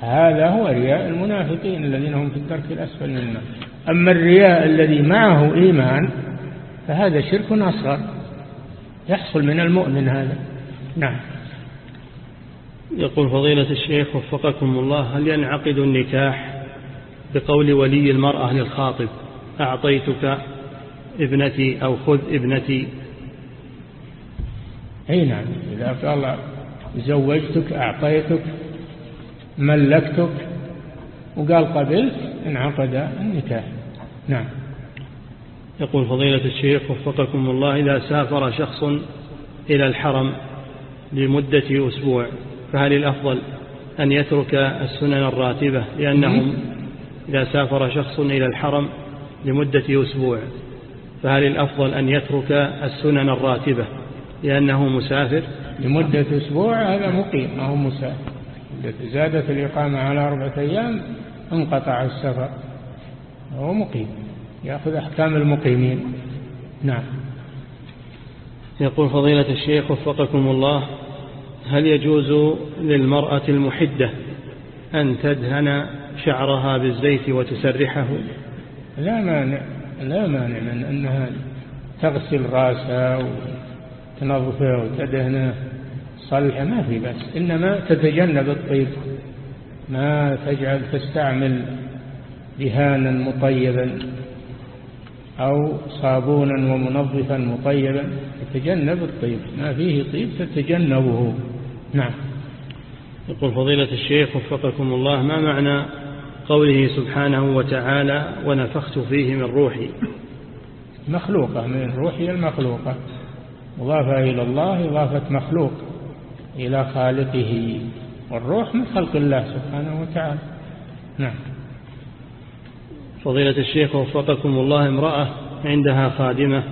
هذا هو رياء المنافقين الذين هم في الدرك الأسفل من النار أما الرياء الذي معه إيمان فهذا شرك أصغر يحصل من المؤمن هذا. نعم. يقول فضيلة الشيخ وفقكم الله هل ينعقد النكاح بقول ولي المرأة للخاطب أعطيتك ابنتي أو خذ ابنتي. أي نعم. إذا قال زوجتك أعطيتك ملكتك وقال قبلت انعقد النكاح. نعم. يقول فضيلة الشيخ وفقكم الله إذا سافر شخص إلى الحرم لمدة أسبوع فهل الأفضل أن يترك السنن الراتبة؟ لأنهم إذا سافر شخص إلى الحرم لمدة أسبوع. فهل الأفضل أن يترك السنن الراتبة لأنه مسافر؟ لمدة أسبوع هذا مقيم ما هو مسافر. زادت الإقامة على أربعة أيام انقطع السفر. هو مقيم يأخذ أحكام المقيمين. نعم. يقول فضيلة الشيخ وفقكم الله هل يجوز للمرأة المحدة أن تدهن شعرها بالزيت وتسرحه؟ لا مانع. لا مانع من أنها تغسل راسها وتنظفه وتدهنه. صلحة ما في بس إنما تتجنب الطيب. ما تجعل تستعمل دهانا مطيبا أو صابونا ومنظفا مطيبا تتجنب الطيب. ما فيه طيب تتجنبه. نعم. يقول فضيلة الشيخ وفقكم الله ما معنى قوله سبحانه وتعالى ونفخت فيه من روحي. مخلوقة من روحي المخلوقة. مضافة إلى الله إضافة مخلوق إلى خالقه. والروح من خلق الله سبحانه وتعالى. نعم. فضيلة الشيخ وفقكم الله امرأة عندها خادمة.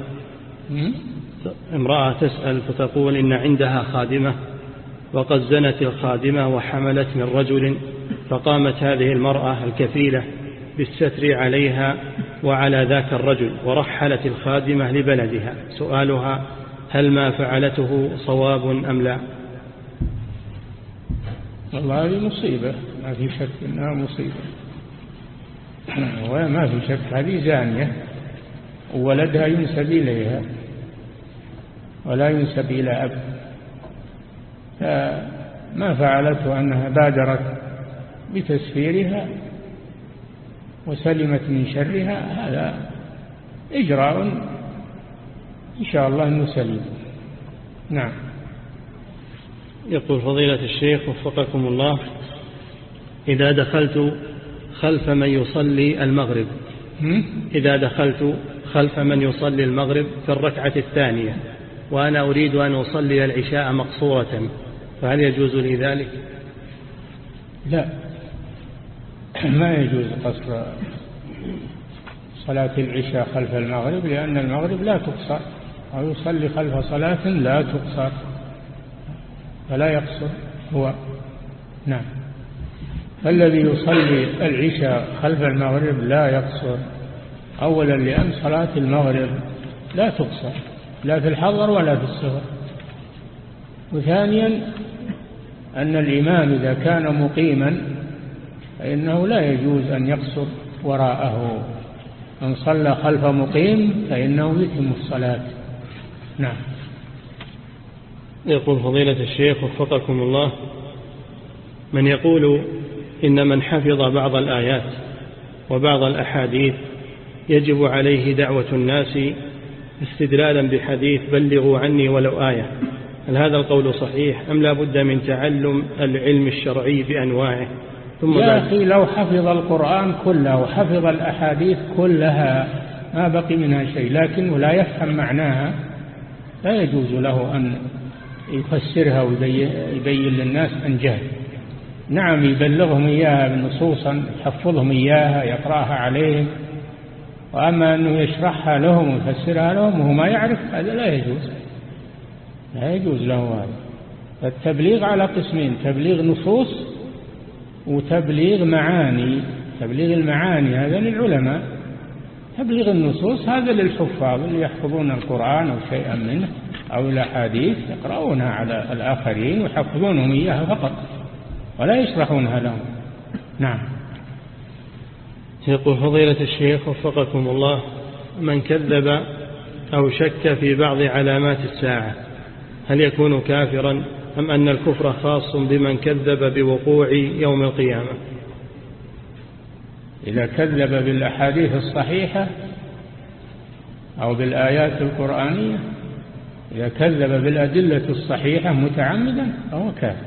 امرأة تسأل فتقول إن عندها خادمة وقد زنت الخادمة وحملت من رجل فقامت هذه المرأة الكفيلة بالستر عليها وعلى ذاك الرجل ورحلت الخادمة لبلدها. سؤالها هل ما فعلته صواب أم لا؟ والله هذه مصيبة ما في شك أنها مصيبة. وما في شك هذه زانية وولدها ينسب إليها ولا ينسب إلى أب. فما فعلته أنها بادرت بتسفيرها وسلمت من شرها هذا إجراء إن شاء الله أنه سليم نعم. يقول فضيلة الشيخ وفقكم الله إذا دخلت خلف من يصلي المغرب إذا دخلت خلف من يصلي المغرب في الركعة الثانية وأنا أريد أن أصلي العشاء مقصورة فهل يجوز لي ذلك؟ لا. [clears throat] ما يجوز قصر صلاة العشاء خلف المغرب لأن المغرب لا تقصر. أو يصلي خلف صلاة لا تقصر. فلا يقصر هو. نعم. فالذي يصلي العشاء خلف المغرب لا يقصر. أولا لأن صلاة المغرب لا تقصر لا في الحضر ولا في السفر وثانيا أن الإمام إذا كان مقيما فإنه لا يجوز أن يقصر وراءه. من صلى خلف مقيم فإنه يتم الصلاة. نعم. يقول فضيلة الشيخ وفقكم الله من يقول إن من حفظ بعض الآيات وبعض الأحاديث يجب عليه دعوة الناس استدلالا بحديث بلغوا عني ولو آية. هل هذا القول صحيح أم لا بد من تعلم العلم الشرعي بأنواعه؟ ثم يا أخي لو حفظ القرآن كله وحفظ الأحاديث كلها ما بقي منها شيء لكنه لا يفهم معناها لا يجوز له أن يفسرها ويبين للناس عن جهل. نعم يبلغهم إياها نصوصا يحفظهم إياها يقرأها عليهم. وأما أنه يشرحها لهم ويفسرها لهم وهو ما يعرف هذا لا يجوز. لا يجوز له هذا. التبليغ على قسمين تبليغ نصوص وتبليغ معاني تبليغ المعاني هذا للعلماء. تبليغ النصوص هذا للحفاظ اللي يحفظون القرآن أو شيئا منه أو الأحاديث يقرؤونها على الآخرين ويحفظونهم إياها فقط ولا يشرحونها لهم. نعم. يقول فضيلة الشيخ وفقكم الله من كذب أو شك في بعض علامات الساعة هل يكون كافرا؟ أم أن الكفر خاص بمن كذب بوقوع يوم القيامة؟ إذا كذب بالأحاديث الصحيحة أو بالآيات القرآنية إذا كذب بالأدلة الصحيحة متعمدا فهو كافر.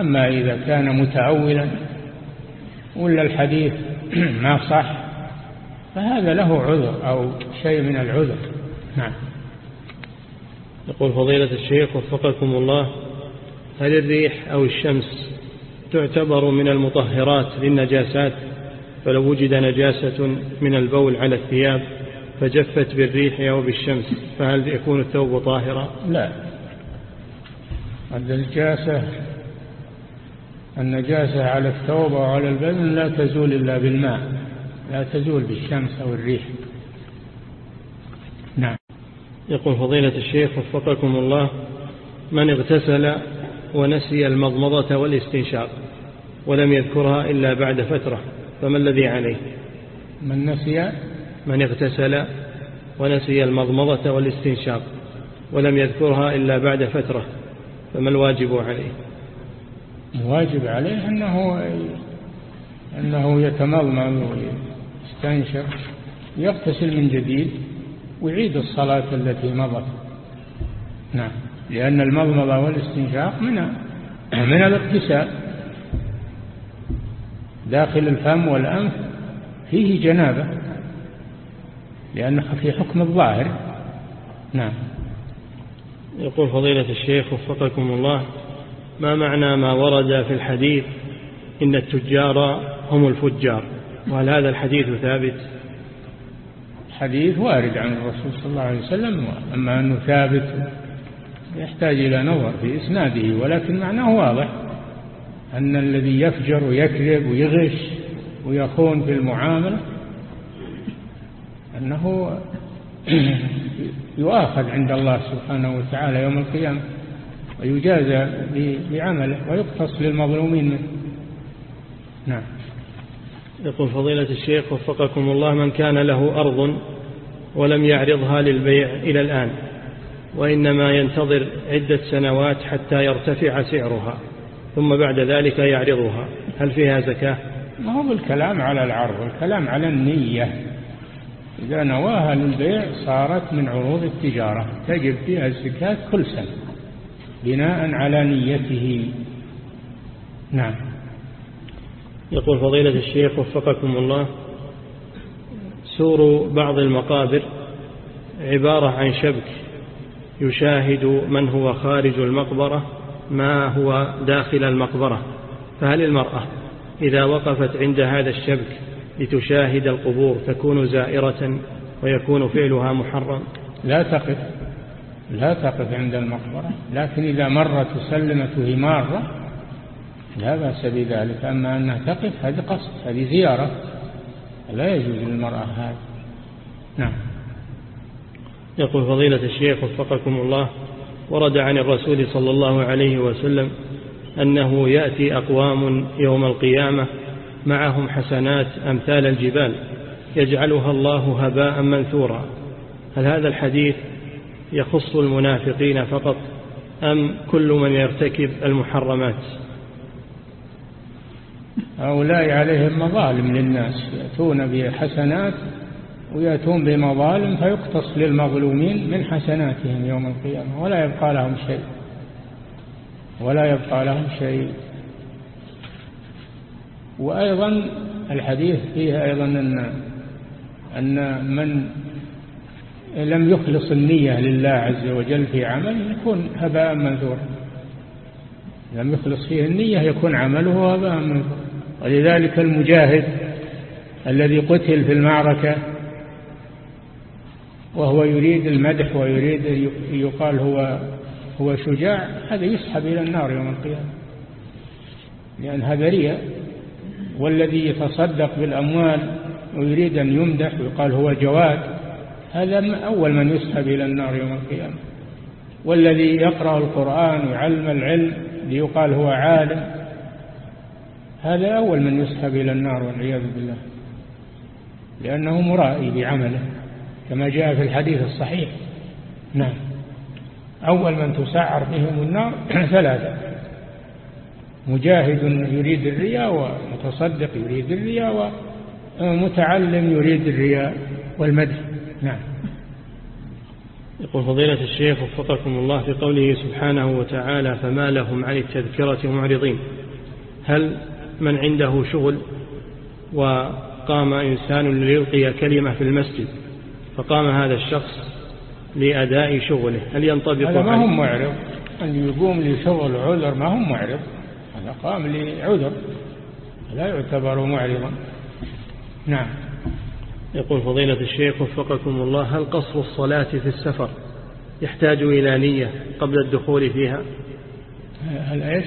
أما إذا كان متأولا ولا الحديث [clears throat] ما صح فهذا له عذر أو شيء من العذر. نعم. يقول فضيلة الشيخ وفقكم الله هل الريح أو الشمس تعتبر من المطهرات للنجاسات؟ فلو وجد نجاسة من البول على الثياب فجفت بالريح أو بالشمس فهل يكون الثوب طاهرا؟ لا. النجاسة النجاسة على الثوب أو على البدن لا تزول إلا بالماء لا تزول بالشمس أو الريح. نعم. يقول فضيلة الشيخ وفقكم الله من اغتسل ونسي المضمضة والاستنشاق ولم يذكرها إلا بعد فترة فما الذي عليه؟ من نسي؟ من اغتسل ونسي المضمضة والاستنشاق ولم يذكرها إلا بعد فترة فما الواجب عليه؟ الواجب عليه أنه أنه يتمضمض ويستنشق يغتسل من جديد ويعيد الصلاة التي مضت. نعم. لأن المضمضة والاستنشاق من من الاغتسال داخل الفم والأنف فيه جنابة لأنه في حكم الظاهر. نعم. يقول فضيلة الشيخ وفقكم الله ما معنى ما ورد في الحديث إن التجار هم الفجار؟ وهل هذا الحديث ثابت؟ حديث وارد عن الرسول صلى الله عليه وسلم أما أنه ثابت يحتاج إلى نظر في إسناده ولكن معناه واضح أن الذي يفجر ويكذب ويغش ويخون في المعاملة أنه [clears throat] يؤاخذ عند الله سبحانه وتعالى يوم القيامة ويجازى بعمله ويقتص للمظلومين منه. نعم. يقول فضيلة الشيخ وفقكم الله من كان له أرض ولم يعرضها للبيع إلى الآن. وإنما ينتظر عدة سنوات حتى يرتفع سعرها ثم بعد ذلك يعرضها. هل فيها زكاة؟ ما هو بالكلام على العرض الكلام على النية. إذا نواها للبيع صارت من عروض التجارة تجب فيها الزكاة كل سنة بناء على نيته. نعم. يقول فضيلة الشيخ وفقكم الله سور بعض المقابر عبارة عن شبك. يشاهد من هو خارج المقبرة ما هو داخل المقبرة. فهل المرأة إذا وقفت عند هذا الشبك لتشاهد القبور تكون زائرة ويكون فعلها محرم؟ لا تقف لا تقف عند المقبرة. لكن إذا مرت وسلمت مارة لا بأس بذلك. أما أنها تقف هذه قصد هذه زيارة. لا يجوز للمرأة هذا. نعم. يقول فضيلة الشيخ وفقكم الله ورد عن الرسول صلى الله عليه وسلم أنه يأتي أقوام يوم القيامة معهم حسنات أمثال الجبال يجعلها الله هباء منثورا. هل هذا الحديث يخص المنافقين فقط أم كل من يرتكب المحرمات؟ هؤلاء عليهم مظالم للناس يأتون بحسنات ويأتون بمظالم فيقتص للمظلومين من حسناتهم يوم القيامة ولا يبقى لهم شيء. ولا يبقى لهم شيء. وأيضا الحديث فيه أيضا أن أن من لم يخلص النية لله عز وجل في عمل يكون هباء منثورا. لم يخلص فيه النية يكون عمله هباء منثورا. ولذلك المجاهد الذي قتل في المعركة وهو يريد المدح ويريد يقال هو هو شجاع هذا يسحب إلى النار يوم القيامة. لأن هذا رياء. والذي يتصدق بالأموال ويريد أن يمدح ويقال هو جواد هذا أول من يسحب إلى النار يوم القيامة. والذي يقرأ القرآن ويعلم العلم ليقال هو عالم هذا أول من يسحب إلى النار والعياذ بالله. لأنه مرائي بعمله. كما جاء في الحديث الصحيح. نعم. أول من تسعر بهم النار [clears throat] ثلاثة. مجاهد يريد الرياء ومتصدق يريد الرياء ومتعلم يريد الرياء والمدح. نعم. يقول فضيلة الشيخ وفقكم الله في قوله سبحانه وتعالى فما لهم عن التذكرة معرضين. هل من عنده شغل وقام إنسان ليلقي كلمة في المسجد فقام هذا الشخص لأداء شغله. هل ينطبق هذا ما هم معرض. أن يقوم لشغل عذر ما هم معرض. هذا قام لعذر. لا يعتبر معرضا. نعم. يقول فضيلة الشيخ وفقكم الله هل قصر الصلاة في السفر يحتاج إلى نية قبل الدخول فيها؟ هل إيش؟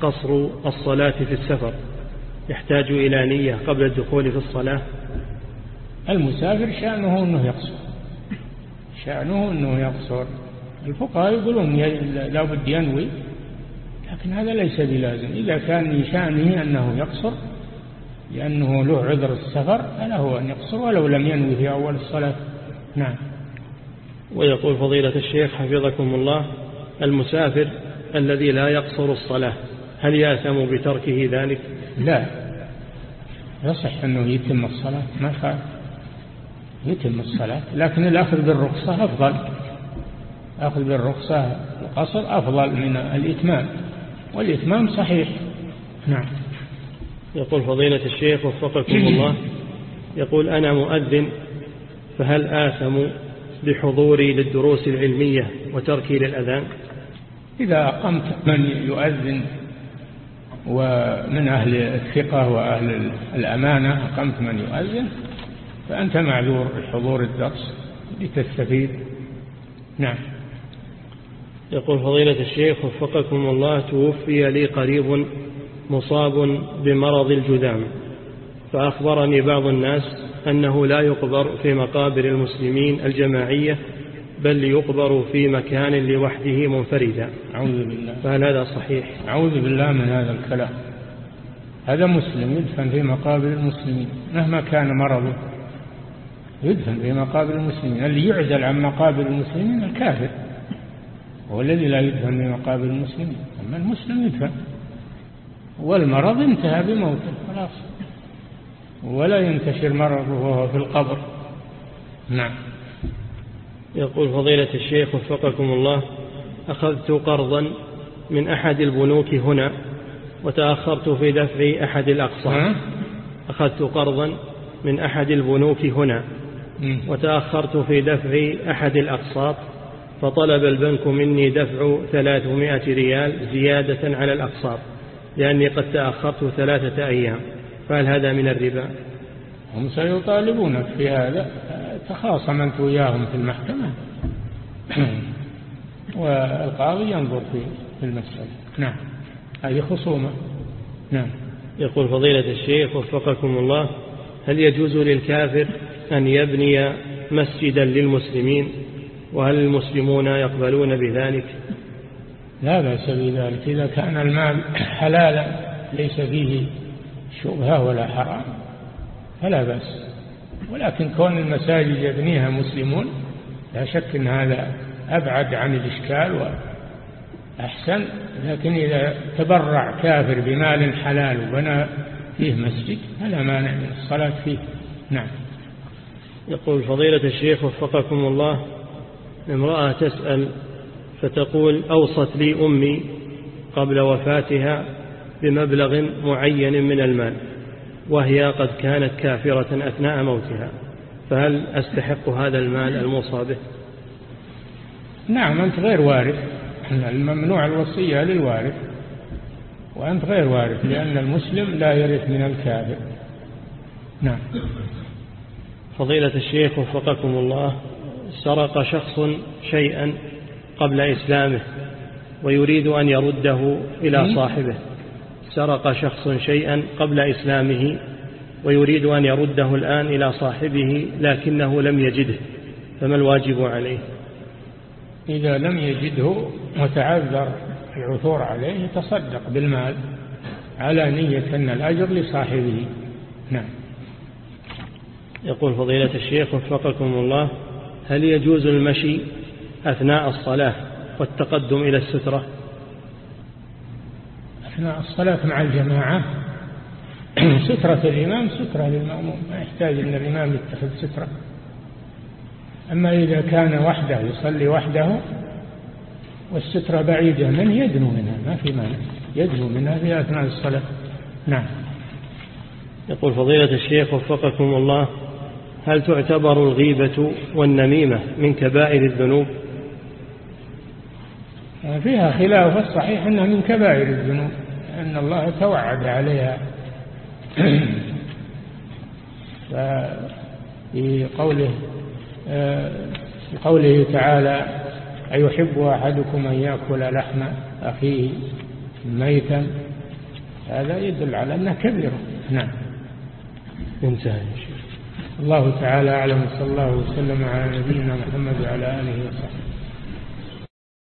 قصر الصلاة في السفر يحتاج إلى نية قبل الدخول في الصلاة؟ المسافر شأنه أنه يقصر. شأنه أنه يقصر. الفقهاء يقولون لا بد ينوي لكن هذا ليس بلازم. إذا كان من شأنه أنه يقصر لأنه له عذر السفر فله أن يقصر ولو لم ينوي في أول الصلاة. نعم. ويقول فضيلة الشيخ حفظكم الله المسافر الذي لا يقصر الصلاة هل يأثم بتركه ذلك؟ لا. يصح أنه يتم الصلاة ما خالف يتم الصلاة لكن الأخذ بالرخصة أفضل. أخذ بالرخصة القصر أفضل من الإتمام والإتمام صحيح. نعم. يقول فضيلة الشيخ وفقكم [coughs] الله يقول أنا مؤذن فهل آثم بحضوري للدروس العلمية وتركي للأذان؟ إذا أقمت من يؤذن ومن أهل الثقة وأهل الأمانة أقمت من يؤذن فأنت معذور بحضور الدرس لتستفيد. نعم. يقول فضيلة الشيخ وفقكم الله توفي لي قريب مصاب بمرض الجذام فأخبرني بعض الناس أنه لا يقبر في مقابر المسلمين الجماعية بل يقبر في مكان لوحده منفردا. أعوذ بالله. فهل هذا صحيح؟ أعوذ بالله من هذا الكلام. هذا مسلم يدفن في مقابر المسلمين مهما كان مرضه. يدفن في مقابر المسلمين. اللي يعزل عن مقابر المسلمين الكافر. هو الذي لا يدفن في مقابر المسلمين. أما المسلم يدفن. والمرض انتهى بموته خلاص. ولا ينتشر مرضه وهو في القبر. نعم. يقول فضيلة الشيخ وفقكم الله أخذت قرضا من أحد البنوك هنا وتأخرت في دفع أحد الأقساط أخذت قرضا من أحد البنوك هنا. وتأخرت في دفع أحد الأقساط فطلب البنك مني دفع ثلاثمائة ريال زيادة على الأقساط لأني قد تأخرت ثلاثة أيام فهل هذا من الربا؟ هم سيطالبونك في هذا تخاصم أنت وياهم في المحكمة. [coughs] والقاضي ينظر في المسألة. نعم. هذه خصومة. نعم. يقول فضيلة الشيخ وفقكم الله هل يجوز للكافر أن يبني مسجدا للمسلمين وهل المسلمون يقبلون بذلك؟ لا بأس بذلك. إذا كان المال حلالا ليس فيه شبهة ولا حرام فلا بأس. ولكن كون المساجد يبنيها مسلمون لا شك أن هذا أبعد عن الإشكال وأحسن. لكن إذا تبرع كافر بمال حلال وبنى فيه مسجد فلا مانع من الصلاة فيه. نعم. يقول فضيلة الشيخ وفقكم الله امرأة تسأل فتقول أوصت لي أمي قبل وفاتها بمبلغ معين من المال وهي قد كانت كافرة أثناء موتها فهل أستحق هذا المال الموصى به؟ نعم أنت غير وارث الممنوع الوصية للوارث وأنت غير وارث لأن المسلم لا يرث من الكافر. نعم. فضيلة الشيخ وفقكم الله سرق شخص شيئا قبل إسلامه ويريد أن يرده إلى صاحبه. سرق شخص شيئا قبل إسلامه ويريد أن يرده الآن إلى صاحبه لكنه لم يجده فما الواجب عليه؟ إذا لم يجده وتعذر العثور عليه يتصدق بالمال على نية أن الأجر لصاحبه. نعم. يقول فضيلة الشيخ وفقكم الله هل يجوز المشي أثناء الصلاة والتقدم إلى السترة؟ أثناء الصلاة مع الجماعة. [clears throat] سترة الإمام سترة للمأموم ما يحتاج أن الإمام يتخذ سترة. أما إذا كان وحده يصلي وحده والسترة بعيدة منه يدنو منها؟ ما في مانع. يدنو منها في أثناء الصلاة. نعم. يقول فضيلة الشيخ وفقكم الله هل تعتبر الغيبة والنميمة من كبائر الذنوب؟ فيها خلاف الصحيح أنها من كبائر الذنوب أن الله توعد عليها. [clears throat] في قوله في قوله تعالى أيحب أحدكم أن يأكل لحم أخيه ميتا؟ هذا يدل على أنها كبيرة. نعم. انتهى الله تعالى أعلم صلى الله وسلم على نبينا محمد وعلى آله وصحبه.